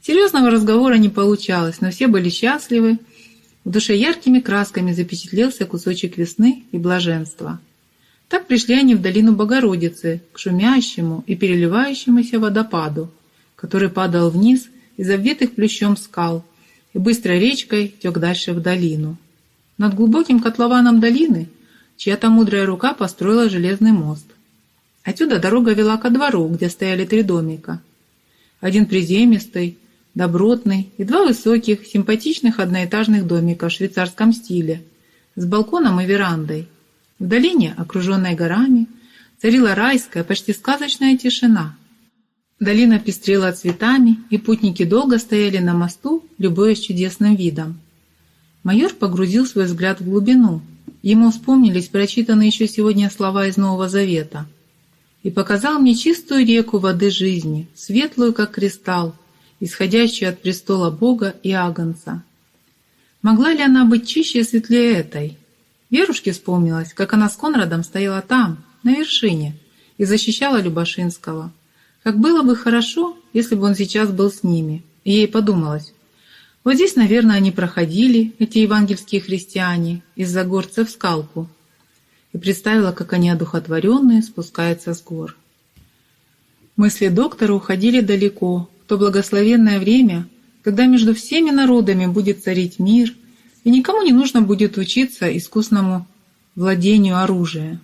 Серьезного разговора не получалось, но все были счастливы. В душе яркими красками запечатлелся кусочек весны и блаженства. Так пришли они в долину Богородицы, к шумящему и переливающемуся водопаду, который падал вниз из обвитых плющом скал и быстрой речкой тек дальше в долину. Над глубоким котлованом долины чья-то мудрая рука построила железный мост – Отсюда дорога вела ко двору, где стояли три домика. Один приземистый, добротный и два высоких, симпатичных одноэтажных домика в швейцарском стиле, с балконом и верандой. В долине, окруженной горами, царила райская, почти сказочная тишина. Долина пестрела цветами, и путники долго стояли на мосту, любуясь чудесным видом. Майор погрузил свой взгляд в глубину. Ему вспомнились прочитанные еще сегодня слова из Нового Завета – и показал мне чистую реку воды жизни, светлую, как кристалл, исходящую от престола Бога и Агнца. Могла ли она быть чище и светлее этой? Верушке вспомнилось, как она с Конрадом стояла там, на вершине, и защищала Любашинского. Как было бы хорошо, если бы он сейчас был с ними. И ей подумалось, вот здесь, наверное, они проходили, эти евангельские христиане, из-за горца в скалку, и представила, как они одухотворенные спускаются с гор. Мысли доктора уходили далеко, в то благословенное время, когда между всеми народами будет царить мир, и никому не нужно будет учиться искусному владению оружия.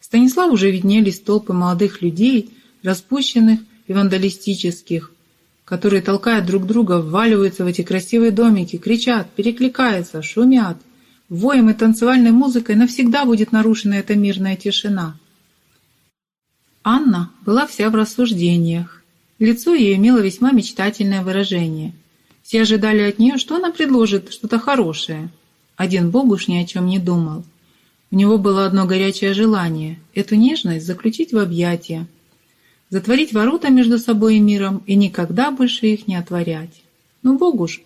Станислав уже виднелись толпы молодых людей, распущенных и вандалистических, которые, толкая друг друга, вваливаются в эти красивые домики, кричат, перекликаются, шумят – Воем и танцевальной музыкой навсегда будет нарушена эта мирная тишина. Анна была вся в рассуждениях. Лицо ее имело весьма мечтательное выражение. Все ожидали от нее, что она предложит что-то хорошее. Один Бог уж ни о чем не думал. У него было одно горячее желание – эту нежность заключить в объятия, затворить ворота между собой и миром и никогда больше их не отворять. Но Бог уж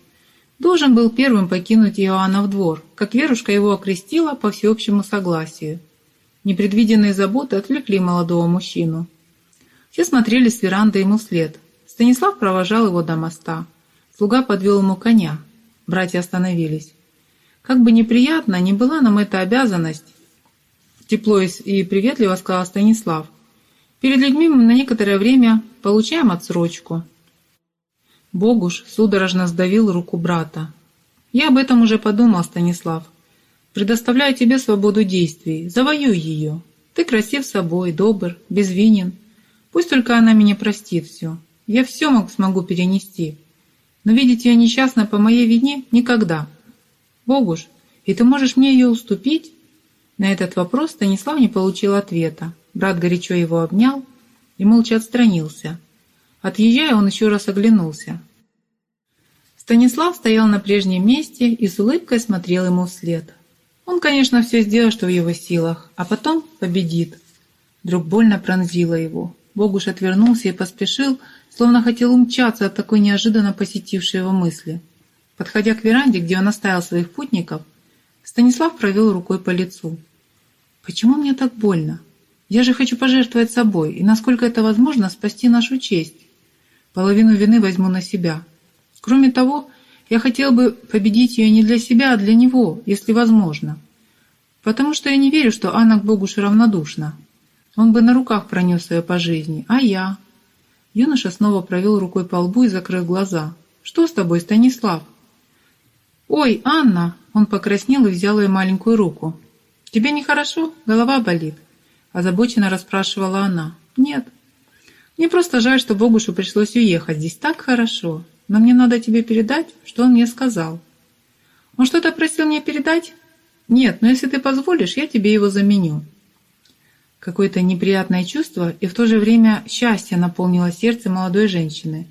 должен был первым покинуть Иоанна в двор, как Верушка его окрестила по всеобщему согласию. Непредвиденные заботы отвлекли молодого мужчину. Все смотрели с веранды ему вслед. Станислав провожал его до моста. Слуга подвел ему коня. Братья остановились. «Как бы неприятно не была нам эта обязанность», тепло и приветливо сказал Станислав. «Перед людьми мы на некоторое время получаем отсрочку». Богуш судорожно сдавил руку брата. «Я об этом уже подумал, Станислав. Предоставляю тебе свободу действий. Завоюй ее. Ты красив собой, добр, безвинен. Пусть только она меня простит все. Я все мог, смогу перенести. Но видеть ее несчастной по моей вине никогда. Богуш, и ты можешь мне ее уступить?» На этот вопрос Станислав не получил ответа. Брат горячо его обнял и молча отстранился. Отъезжая, он еще раз оглянулся. Станислав стоял на прежнем месте и с улыбкой смотрел ему вслед. Он, конечно, все сделал, что в его силах, а потом победит. Вдруг больно пронзило его. Богуш отвернулся и поспешил, словно хотел умчаться от такой неожиданно посетившей его мысли. Подходя к веранде, где он оставил своих путников, Станислав провел рукой по лицу. «Почему мне так больно? Я же хочу пожертвовать собой и, насколько это возможно, спасти нашу честь. Половину вины возьму на себя. Кроме того, я хотел бы победить ее не для себя, а для него, если возможно. Потому что я не верю, что Анна к Богушу равнодушна. Он бы на руках пронес ее по жизни, а я... Юноша снова провел рукой по лбу и закрыл глаза. «Что с тобой, Станислав?» «Ой, Анна!» Он покраснел и взял ее маленькую руку. «Тебе нехорошо? Голова болит?» Озабоченно расспрашивала она. «Нет. Мне просто жаль, что Богушу пришлось уехать. Здесь так хорошо. Но мне надо тебе передать, что он мне сказал». «Он что-то просил мне передать?» «Нет, но если ты позволишь, я тебе его заменю». Какое-то неприятное чувство и в то же время счастье наполнило сердце молодой женщины.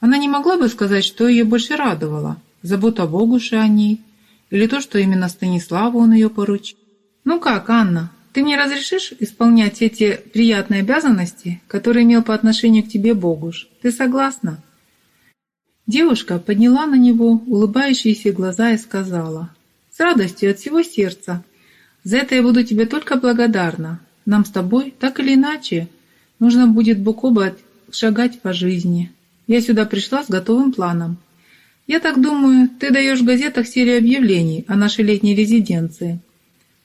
Она не могла бы сказать, что ее больше радовало – забота Богуши о ней или то, что именно Станиславу он ее поручил. «Ну как, Анна, ты мне разрешишь исполнять эти приятные обязанности, которые имел по отношению к тебе Богуш? Ты согласна?» Девушка подняла на него улыбающиеся глаза и сказала, «С радостью от всего сердца. За это я буду тебе только благодарна. Нам с тобой, так или иначе, нужно будет бок о бок шагать по жизни. Я сюда пришла с готовым планом. Я так думаю, ты даешь в газетах серию объявлений о нашей летней резиденции.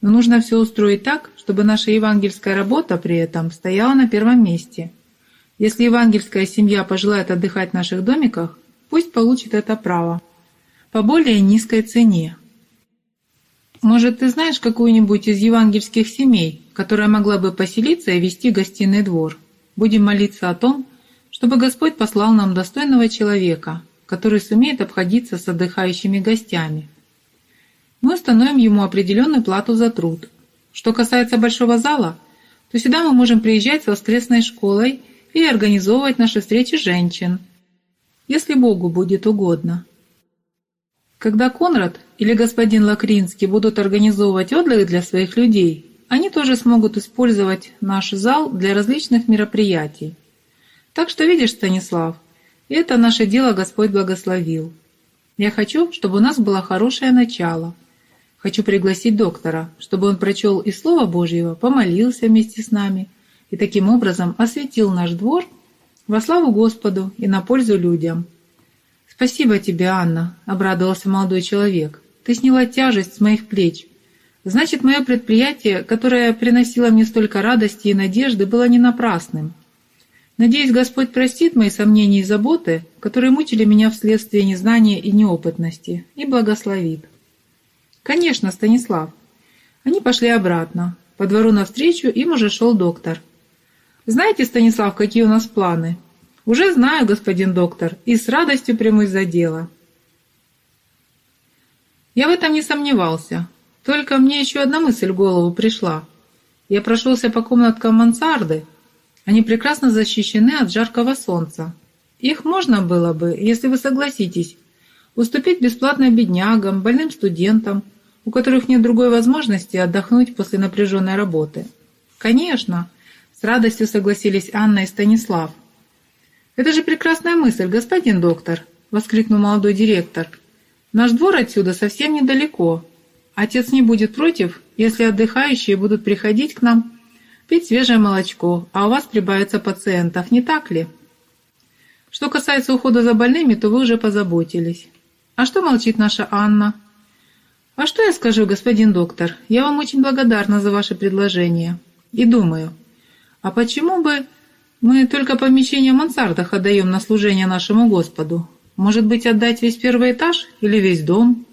Но нужно все устроить так, чтобы наша евангельская работа при этом стояла на первом месте. Если евангельская семья пожелает отдыхать в наших домиках, пусть получит это право по более низкой цене. Может, ты знаешь какую-нибудь из евангельских семей, которая могла бы поселиться и вести гостиный двор? Будем молиться о том, чтобы Господь послал нам достойного человека, который сумеет обходиться с отдыхающими гостями. Мы установим ему определенную плату за труд. Что касается большого зала, то сюда мы можем приезжать с воскресной школой или организовывать наши встречи женщин – если Богу будет угодно. Когда Конрад или господин Лакринский будут организовывать отдых для своих людей, они тоже смогут использовать наш зал для различных мероприятий. Так что видишь, Станислав, это наше дело Господь благословил. Я хочу, чтобы у нас было хорошее начало. Хочу пригласить доктора, чтобы он прочел и Слово Божьего, помолился вместе с нами и таким образом осветил наш двор во славу Господу и на пользу людям. «Спасибо тебе, Анна», — обрадовался молодой человек. «Ты сняла тяжесть с моих плеч. Значит, мое предприятие, которое приносило мне столько радости и надежды, было не напрасным. Надеюсь, Господь простит мои сомнения и заботы, которые мучили меня вследствие незнания и неопытности, и благословит». «Конечно, Станислав». Они пошли обратно. По двору навстречу им уже шел доктор — знаете, Станислав, какие у нас планы? Уже знаю, господин доктор, и с радостью примусь за дело. Я в этом не сомневался. Только мне еще одна мысль в голову пришла. Я прошелся по комнаткам мансарды. Они прекрасно защищены от жаркого солнца. Их можно было бы, если вы согласитесь, уступить бесплатно беднягам, больным студентам, у которых нет другой возможности отдохнуть после напряженной работы. Конечно, с радостью согласились Анна и Станислав. «Это же прекрасная мысль, господин доктор!» — воскликнул молодой директор. «Наш двор отсюда совсем недалеко. Отец не будет против, если отдыхающие будут приходить к нам пить свежее молочко, а у вас прибавится пациентов, не так ли? Что касается ухода за больными, то вы уже позаботились. А что молчит наша Анна?» «А что я скажу, господин доктор? Я вам очень благодарна за ваше предложение. И думаю, а почему бы мы только помещение в мансардах отдаем на служение нашему Господу? Может быть, отдать весь первый этаж или весь дом?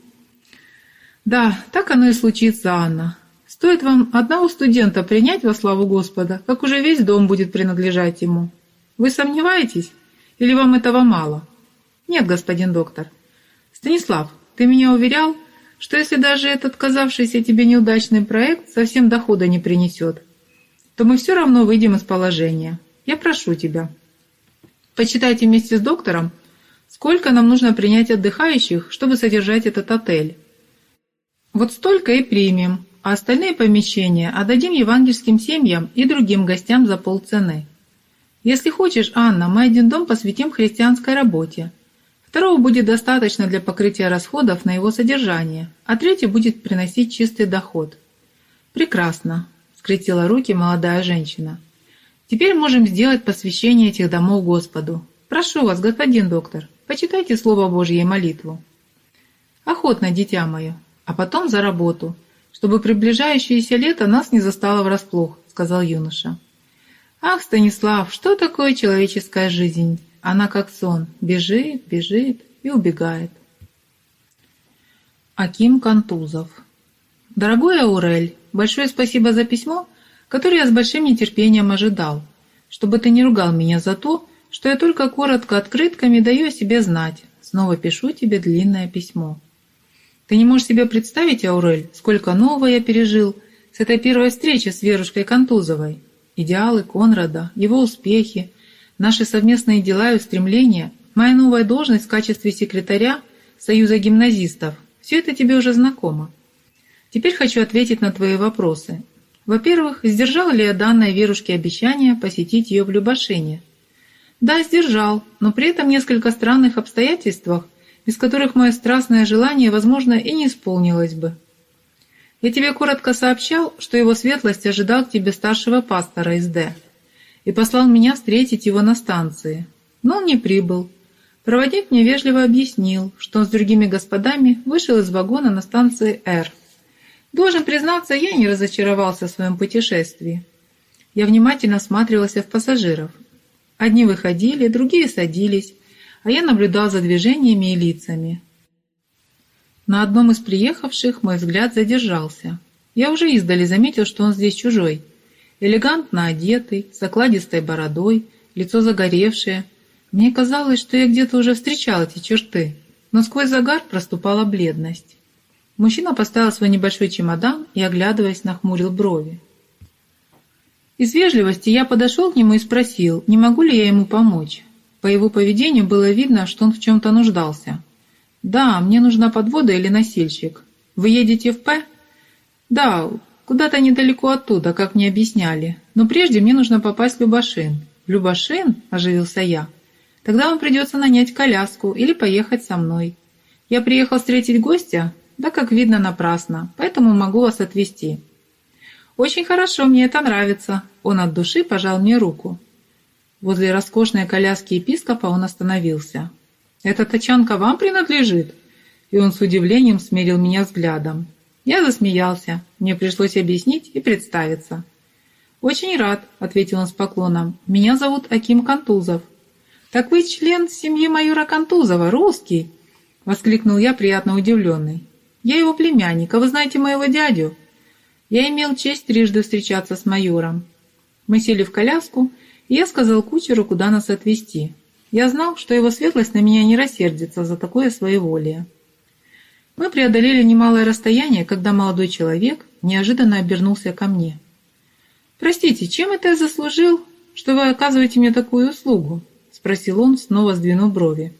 Да, так оно и случится, Анна. Стоит вам одного студента принять во славу Господа, как уже весь дом будет принадлежать ему. Вы сомневаетесь? Или вам этого мало? Нет, господин доктор. Станислав, ты меня уверял, что если даже этот казавшийся тебе неудачный проект совсем дохода не принесет, то мы все равно выйдем из положения. Я прошу тебя. Почитайте вместе с доктором, сколько нам нужно принять отдыхающих, чтобы содержать этот отель. Вот столько и примем, а остальные помещения отдадим евангельским семьям и другим гостям за полцены. Если хочешь, Анна, мы один дом посвятим христианской работе. Второго будет достаточно для покрытия расходов на его содержание, а третий будет приносить чистый доход. Прекрасно скрестила руки молодая женщина. «Теперь можем сделать посвящение этих домов Господу. Прошу вас, господин доктор, почитайте Слово Божье и молитву». «Охотно, дитя мое, а потом за работу, чтобы приближающееся лето нас не застало врасплох», — сказал юноша. «Ах, Станислав, что такое человеческая жизнь? Она как сон, бежит, бежит и убегает». Аким Кантузов Дорогой Аурель, большое спасибо за письмо, которое я с большим нетерпением ожидал, чтобы ты не ругал меня за то, что я только коротко открытками даю о себе знать. Снова пишу тебе длинное письмо. Ты не можешь себе представить, Аурель, сколько нового я пережил с этой первой встречи с Верушкой Контузовой. идеалы Конрада, его успехи, наши совместные дела и устремления, моя новая должность в качестве секретаря Союза гимназистов – все это тебе уже знакомо. Теперь хочу ответить на твои вопросы. Во-первых, сдержал ли я данное Верушке обещание посетить ее в Любашине? Да, сдержал, но при этом несколько странных обстоятельствах, из которых мое страстное желание, возможно, и не исполнилось бы. Я тебе коротко сообщал, что его светлость ожидал к тебе старшего пастора из Д. и послал меня встретить его на станции. Но он не прибыл. Проводник мне вежливо объяснил, что он с другими господами вышел из вагона на станции Р. Должен признаться, я не разочаровался в своем путешествии. Я внимательно осматривался в пассажиров. Одни выходили, другие садились, а я наблюдал за движениями и лицами. На одном из приехавших мой взгляд задержался. Я уже издали заметил, что он здесь чужой. Элегантно одетый, с окладистой бородой, лицо загоревшее. Мне казалось, что я где-то уже встречал эти черты, но сквозь загар проступала бледность. Мужчина поставил свой небольшой чемодан и, оглядываясь, нахмурил брови. Из вежливости я подошел к нему и спросил, не могу ли я ему помочь. По его поведению было видно, что он в чем-то нуждался. «Да, мне нужна подвода или носильщик. Вы едете в П?» «Да, куда-то недалеко оттуда, как мне объясняли. Но прежде мне нужно попасть в Любашин». «В Любашин?» – оживился я. «Тогда вам придется нанять коляску или поехать со мной. Я приехал встретить гостя, да, как видно, напрасно, поэтому могу вас отвезти». «Очень хорошо, мне это нравится». Он от души пожал мне руку. Возле роскошной коляски епископа он остановился. «Эта тачанка вам принадлежит?» И он с удивлением смерил меня взглядом. Я засмеялся. Мне пришлось объяснить и представиться. «Очень рад», — ответил он с поклоном. «Меня зовут Аким Кантузов». «Так вы член семьи майора Кантузова, русский?» — воскликнул я, приятно удивленный. Я его племянник, а вы знаете моего дядю?» Я имел честь трижды встречаться с майором. Мы сели в коляску, и я сказал кучеру, куда нас отвезти. Я знал, что его светлость на меня не рассердится за такое своеволие. Мы преодолели немалое расстояние, когда молодой человек неожиданно обернулся ко мне. «Простите, чем это я заслужил, что вы оказываете мне такую услугу?» — спросил он, снова сдвинув брови.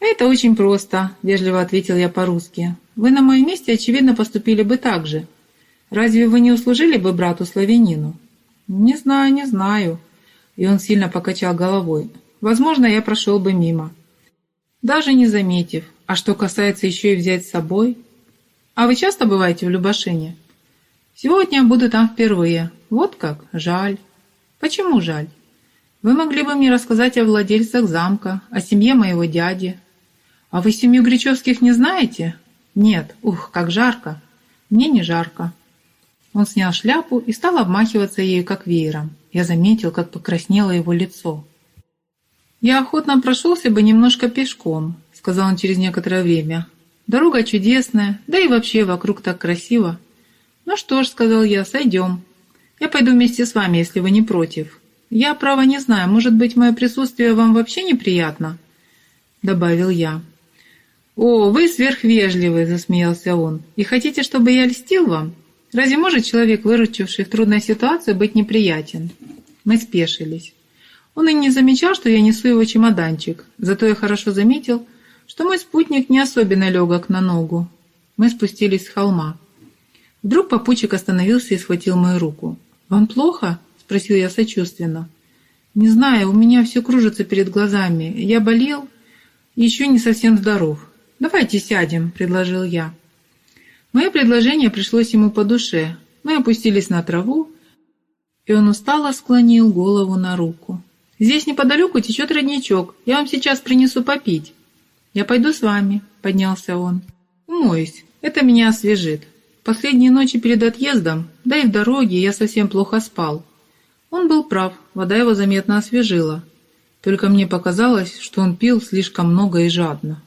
«Это очень просто», — вежливо ответил я по-русски. Вы на моем месте, очевидно, поступили бы так же. Разве вы не услужили бы брату-славянину? Не знаю, не знаю. И он сильно покачал головой. Возможно, я прошел бы мимо. Даже не заметив. А что касается еще и взять с собой... А вы часто бываете в Любашине? Сегодня буду там впервые. Вот как? Жаль. Почему жаль? Вы могли бы мне рассказать о владельцах замка, о семье моего дяди. А вы семью Гречевских не знаете? «Нет, ух, как жарко!» «Мне не жарко». Он снял шляпу и стал обмахиваться ею, как веером. Я заметил, как покраснело его лицо. «Я охотно прошелся бы немножко пешком», — сказал он через некоторое время. «Дорога чудесная, да и вообще вокруг так красиво». «Ну что ж», — сказал я, — «сойдем. Я пойду вместе с вами, если вы не против. Я, право, не знаю, может быть, мое присутствие вам вообще неприятно?» — добавил я. «О, вы сверхвежливый!» – засмеялся он. «И хотите, чтобы я льстил вам? Разве может человек, выручивший в трудной ситуации, быть неприятен?» Мы спешились. Он и не замечал, что я несу его чемоданчик, зато я хорошо заметил, что мой спутник не особенно легок на ногу. Мы спустились с холма. Вдруг попутчик остановился и схватил мою руку. «Вам плохо?» – спросил я сочувственно. «Не знаю, у меня все кружится перед глазами. Я болел еще не совсем здоров. «Давайте сядем», — предложил я. Мое предложение пришлось ему по душе. Мы опустились на траву, и он устало склонил голову на руку. «Здесь неподалеку течет родничок. Я вам сейчас принесу попить». «Я пойду с вами», — поднялся он. «Умоюсь. Это меня освежит. Последние ночи перед отъездом, да и в дороге, я совсем плохо спал». Он был прав, вода его заметно освежила. Только мне показалось, что он пил слишком много и жадно.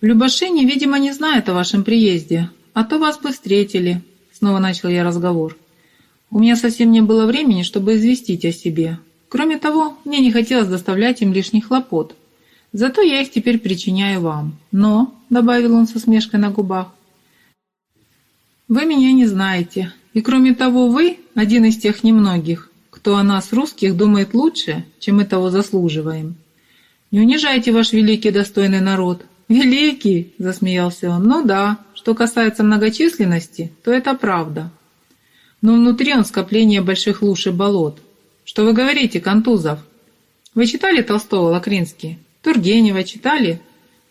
В Любашине, видимо, не знает о вашем приезде, а то вас бы встретили», — снова начал я разговор. «У меня совсем не было времени, чтобы известить о себе. Кроме того, мне не хотелось доставлять им лишних хлопот. Зато я их теперь причиняю вам. Но», — добавил он со смешкой на губах, — «вы меня не знаете, и кроме того, вы один из тех немногих, кто о нас, русских, думает лучше, чем мы того заслуживаем. Не унижайте ваш великий достойный народ. Великий, засмеялся он. Ну да, что касается многочисленности, то это правда. Но внутри он скопление больших луж и болот. Что вы говорите, Контузов? Вы читали Толстого, Лакринский? Тургенева читали?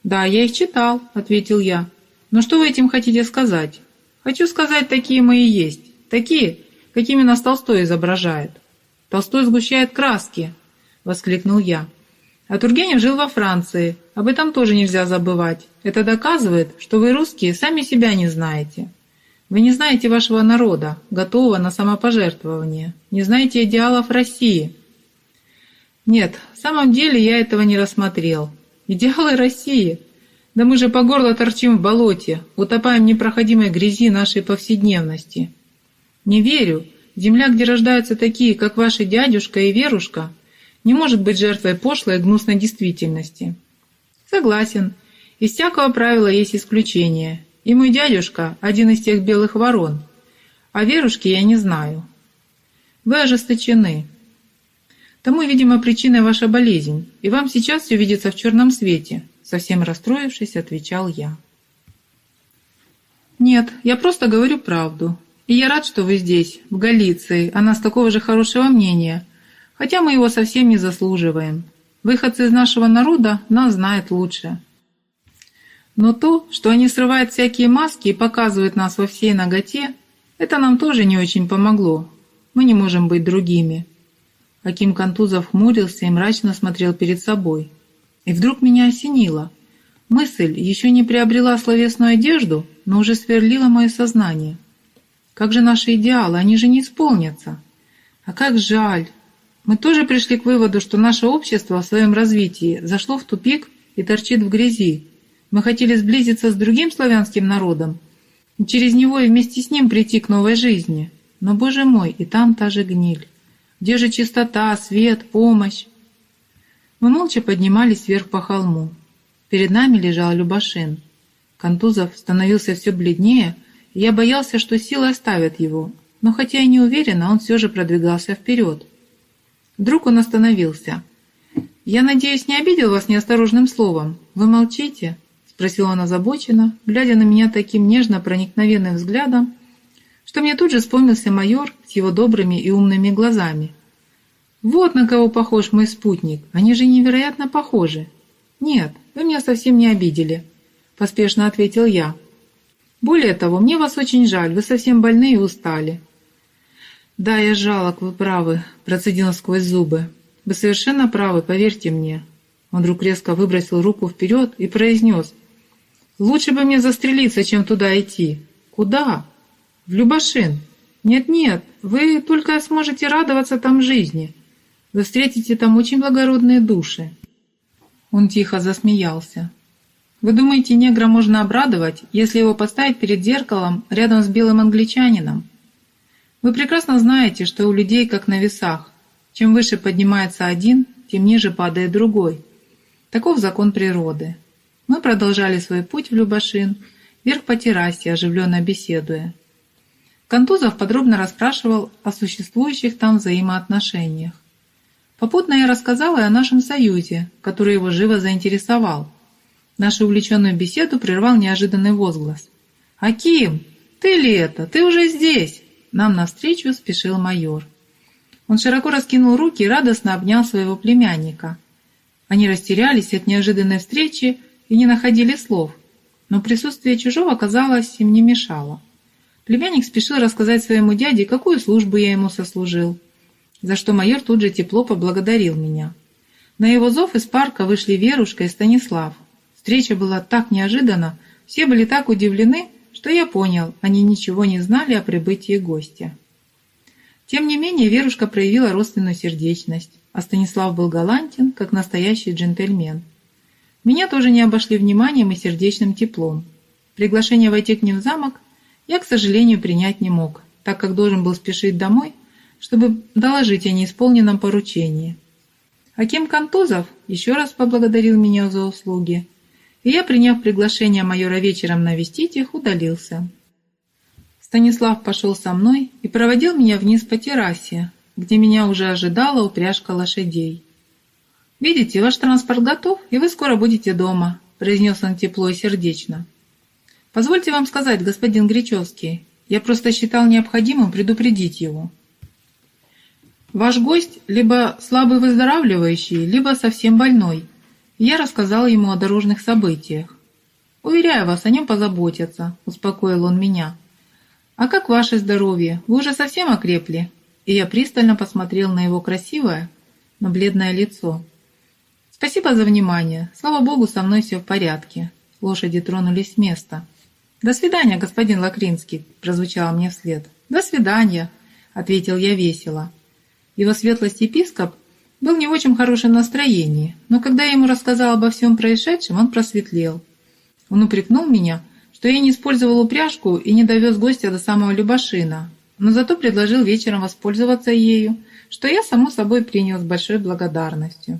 Да, я их читал, ответил я. Но что вы этим хотите сказать? Хочу сказать, такие мы и есть. Такие, какими нас Толстой изображает. Толстой сгущает краски, воскликнул я. А Тургенев жил во Франции. Об этом тоже нельзя забывать. Это доказывает, что вы, русские, сами себя не знаете. Вы не знаете вашего народа, готового на самопожертвование. Не знаете идеалов России. Нет, в самом деле я этого не рассмотрел. Идеалы России. Да мы же по горло торчим в болоте, утопаем в непроходимой грязи нашей повседневности. Не верю. Земля, где рождаются такие, как ваши дядюшка и Верушка, не может быть жертвой пошлой и гнусной действительности. Согласен. Из всякого правила есть исключение. И мой дядюшка – один из тех белых ворон. А Верушки я не знаю. Вы ожесточены. Тому, видимо, причиной ваша болезнь, и вам сейчас все видится в черном свете, совсем расстроившись, отвечал я. Нет, я просто говорю правду. И я рад, что вы здесь, в Галиции, о нас такого же хорошего мнения, хотя мы его совсем не заслуживаем. Выходцы из нашего народа нас знают лучше. Но то, что они срывают всякие маски и показывают нас во всей ноготе, это нам тоже не очень помогло. Мы не можем быть другими. Аким Контузов хмурился и мрачно смотрел перед собой. И вдруг меня осенило. Мысль еще не приобрела словесную одежду, но уже сверлила мое сознание. Как же наши идеалы, они же не исполнятся. А как жаль. Мы тоже пришли к выводу, что наше общество в своем развитии зашло в тупик и торчит в грязи. Мы хотели сблизиться с другим славянским народом, через него и вместе с ним прийти к новой жизни. Но, боже мой, и там та же гниль. Где же чистота, свет, помощь? Мы молча поднимались вверх по холму. Перед нами лежал Любашин. Контузов становился все бледнее, и я боялся, что силы оставят его, но хотя и не уверенно, он все же продвигался вперед. Вдруг он остановился. «Я надеюсь, не обидел вас неосторожным словом. Вы молчите?» — спросила он озабоченно, глядя на меня таким нежно-проникновенным взглядом, что мне тут же вспомнился майор его добрыми и умными глазами. «Вот на кого похож мой спутник. Они же невероятно похожи». «Нет, вы меня совсем не обидели», — поспешно ответил я. «Более того, мне вас очень жаль, вы совсем больны и устали». «Да, я жалок, вы правы», — процедил сквозь зубы. «Вы совершенно правы, поверьте мне». Он вдруг резко выбросил руку вперед и произнес. «Лучше бы мне застрелиться, чем туда идти». «Куда?» В Любашин. Нет-нет, вы только сможете радоваться там жизни. Вы встретите там очень благородные души. Он тихо засмеялся. Вы думаете, негра можно обрадовать, если его поставить перед зеркалом рядом с белым англичанином? Вы прекрасно знаете, что у людей как на весах. Чем выше поднимается один, тем ниже падает другой. Таков закон природы. Мы продолжали свой путь в Любашин, вверх по террасе, оживленно беседуя. Контузов подробно расспрашивал о существующих там взаимоотношениях. Попутно я рассказала и о нашем союзе, который его живо заинтересовал. Нашу увлеченную беседу прервал неожиданный возглас. «Аким, ты ли это? Ты уже здесь!» Нам навстречу спешил майор. Он широко раскинул руки и радостно обнял своего племянника. Они растерялись от неожиданной встречи и не находили слов, но присутствие чужого, казалось, им не мешало. Племянник спешил рассказать своему дяде, какую службу я ему сослужил, за что майор тут же тепло поблагодарил меня. На его зов из парка вышли Верушка и Станислав. Встреча была так неожиданна, все были так удивлены, что я понял, они ничего не знали о прибытии гостя. Тем не менее, Верушка проявила родственную сердечность, а Станислав был галантен, как настоящий джентльмен. Меня тоже не обошли вниманием и сердечным теплом. Приглашение войти к ним в замок я, к сожалению, принять не мог, так как должен был спешить домой, чтобы доложить о неисполненном поручении. Аким Кантузов еще раз поблагодарил меня за услуги, и я, приняв приглашение майора вечером навестить их, удалился. Станислав пошел со мной и проводил меня вниз по террасе, где меня уже ожидала упряжка лошадей. «Видите, ваш транспорт готов, и вы скоро будете дома», — произнес он тепло и сердечно. «Позвольте вам сказать, господин Гречевский, я просто считал необходимым предупредить его. Ваш гость либо слабый выздоравливающий, либо совсем больной. Я рассказал ему о дорожных событиях. «Уверяю вас, о нем позаботятся», — успокоил он меня. «А как ваше здоровье? Вы уже совсем окрепли?» И я пристально посмотрел на его красивое, но бледное лицо. «Спасибо за внимание. Слава богу, со мной все в порядке». Лошади тронулись с места. «До свидания, господин Лакринский», – прозвучало мне вслед. «До свидания», – ответил я весело. Его светлость епископ был не в очень хорошем настроении, но когда я ему рассказал обо всем происшедшем, он просветлел. Он упрекнул меня, что я не использовал упряжку и не довез гостя до самого Любашина, но зато предложил вечером воспользоваться ею, что я, само собой, принял с большой благодарностью.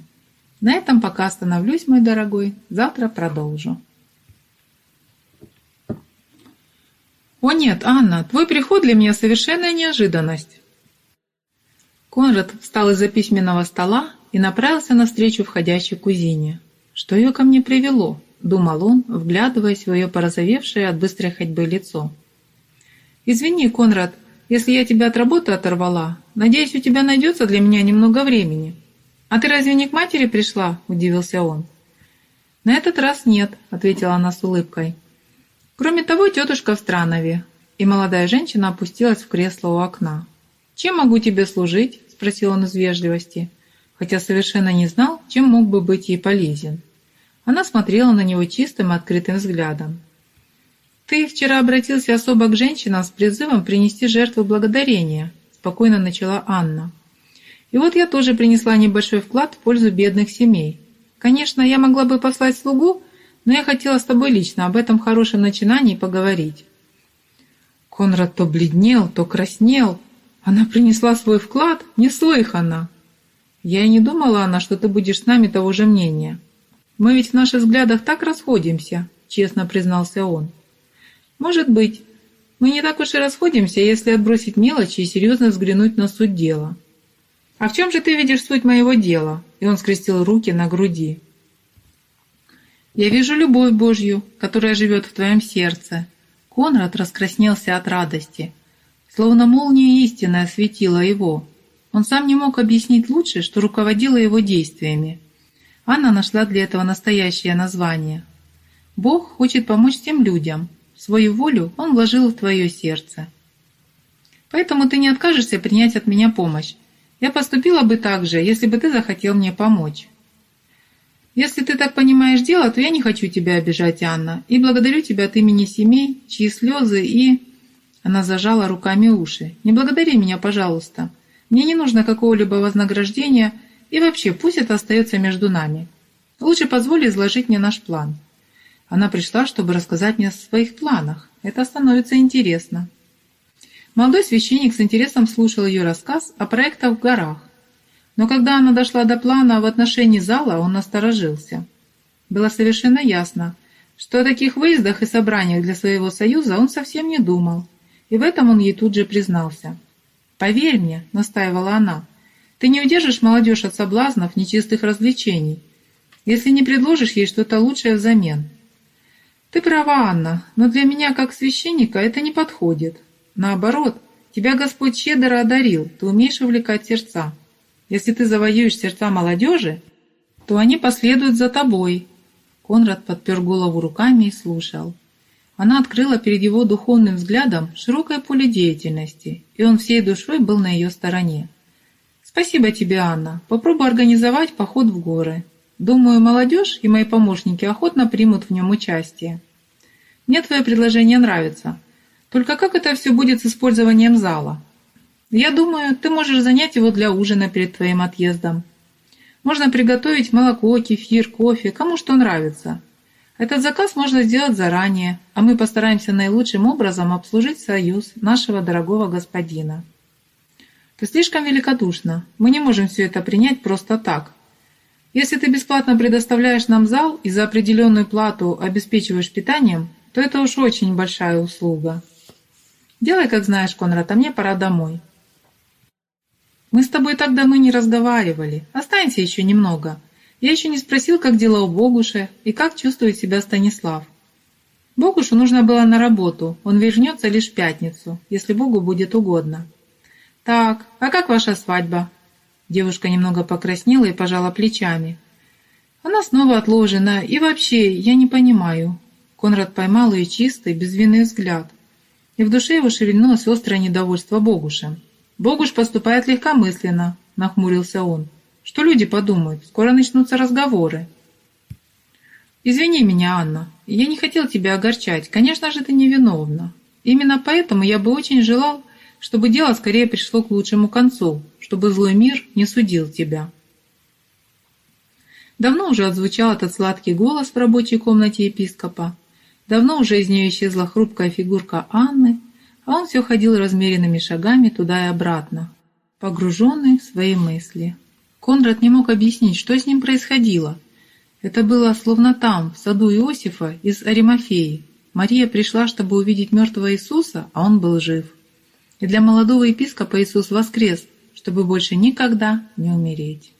На этом пока остановлюсь, мой дорогой. Завтра продолжу. О нет, Анна, твой приход для меня совершенная неожиданность. Конрад встал из-за письменного стола и направился навстречу входящей кузине. Что ее ко мне привело? Думал он, вглядываясь в ее порозовевшее от быстрой ходьбы лицо. «Извини, Конрад, если я тебя от работы оторвала. Надеюсь, у тебя найдется для меня немного времени». «А ты разве не к матери пришла?» – удивился он. «На этот раз нет», – ответила она с улыбкой. «Кроме того, тетушка в Странове». И молодая женщина опустилась в кресло у окна. «Чем могу тебе служить?» – спросил он из вежливости, хотя совершенно не знал, чем мог бы быть ей полезен. Она смотрела на него чистым и открытым взглядом. «Ты вчера обратился особо к женщинам с призывом принести жертву благодарения», – спокойно начала Анна. И вот я тоже принесла небольшой вклад в пользу бедных семей. Конечно, я могла бы послать слугу, но я хотела с тобой лично об этом хорошем начинании поговорить. Конрад то бледнел, то краснел. Она принесла свой вклад? Неслыханно. Я и не думала, она, что ты будешь с нами того же мнения. Мы ведь в наших взглядах так расходимся, честно признался он. Может быть. Мы не так уж и расходимся, если отбросить мелочи и серьезно взглянуть на суть дела. «А в чем же ты видишь суть моего дела?» И он скрестил руки на груди. «Я вижу любовь Божью, которая живет в твоем сердце». Конрад раскраснелся от радости. Словно молния истины осветила его. Он сам не мог объяснить лучше, что руководило его действиями. Анна нашла для этого настоящее название. «Бог хочет помочь тем людям. Свою волю Он вложил в твое сердце. Поэтому ты не откажешься принять от меня помощь, я поступила бы так же, если бы ты захотел мне помочь. Если ты так понимаешь дело, то я не хочу тебя обижать, Анна, и благодарю тебя от имени семей, чьи слезы и...» Она зажала руками уши. «Не благодари меня, пожалуйста. Мне не нужно какого-либо вознаграждения, и вообще пусть это остается между нами. Лучше позволь изложить мне наш план». Она пришла, чтобы рассказать мне о своих планах. Это становится интересно. Молодой священник с интересом слушал ее рассказ о проектах в горах. Но когда она дошла до плана в отношении зала, он насторожился. Было совершенно ясно, что о таких выездах и собраниях для своего союза он совсем не думал, и в этом он ей тут же признался. «Поверь мне», — настаивала она, — «ты не удержишь молодежь от соблазнов нечистых развлечений, если не предложишь ей что-то лучшее взамен». «Ты права, Анна, но для меня, как священника, это не подходит. Наоборот, тебя Господь щедро одарил, ты умеешь увлекать сердца. Если ты завоюешь сердца молодежи, то они последуют за тобой». Конрад подпер голову руками и слушал. Она открыла перед его духовным взглядом широкое поле деятельности, и он всей душой был на ее стороне. «Спасибо тебе, Анна. Попробуй организовать поход в горы. Думаю, молодежь и мои помощники охотно примут в нем участие. Мне твое предложение нравится. Только как это все будет с использованием зала? Я думаю, ты можешь занять его для ужина перед твоим отъездом. Можно приготовить молоко, кефир, кофе, кому что нравится. Этот заказ можно сделать заранее, а мы постараемся наилучшим образом обслужить союз нашего дорогого господина. Ты слишком великодушна. Мы не можем все это принять просто так. Если ты бесплатно предоставляешь нам зал и за определенную плату обеспечиваешь питанием, то это уж очень большая услуга. Делай, как знаешь, Конрад, а мне пора домой. Мы с тобой так давно не разговаривали. Останься еще немного. Я еще не спросил, как дела у Богуша и как чувствует себя Станислав. Богушу нужно было на работу, он вернется лишь в пятницу, если Богу будет угодно. «Так, а как ваша свадьба?» Девушка немного покраснела и пожала плечами. «Она снова отложена, и вообще, я не понимаю». Конрад поймал ее чистый, безвинный взгляд. И в душе его шевельнулось острое недовольство Богушем. «Богуш поступает легкомысленно», — нахмурился он. «Что люди подумают? Скоро начнутся разговоры». «Извини меня, Анна. Я не хотел тебя огорчать. Конечно же, ты невиновна. Именно поэтому я бы очень желал, чтобы дело скорее пришло к лучшему концу, чтобы злой мир не судил тебя». Давно уже отзвучал этот сладкий голос в рабочей комнате епископа. Давно уже из нее исчезла хрупкая фигурка Анны, а он все ходил размеренными шагами туда и обратно, погруженный в свои мысли. Конрад не мог объяснить, что с ним происходило – это было словно там, в саду Иосифа из Аримафеи. Мария пришла, чтобы увидеть мертвого Иисуса, а он был жив. И для молодого епископа Иисус воскрес, чтобы больше никогда не умереть.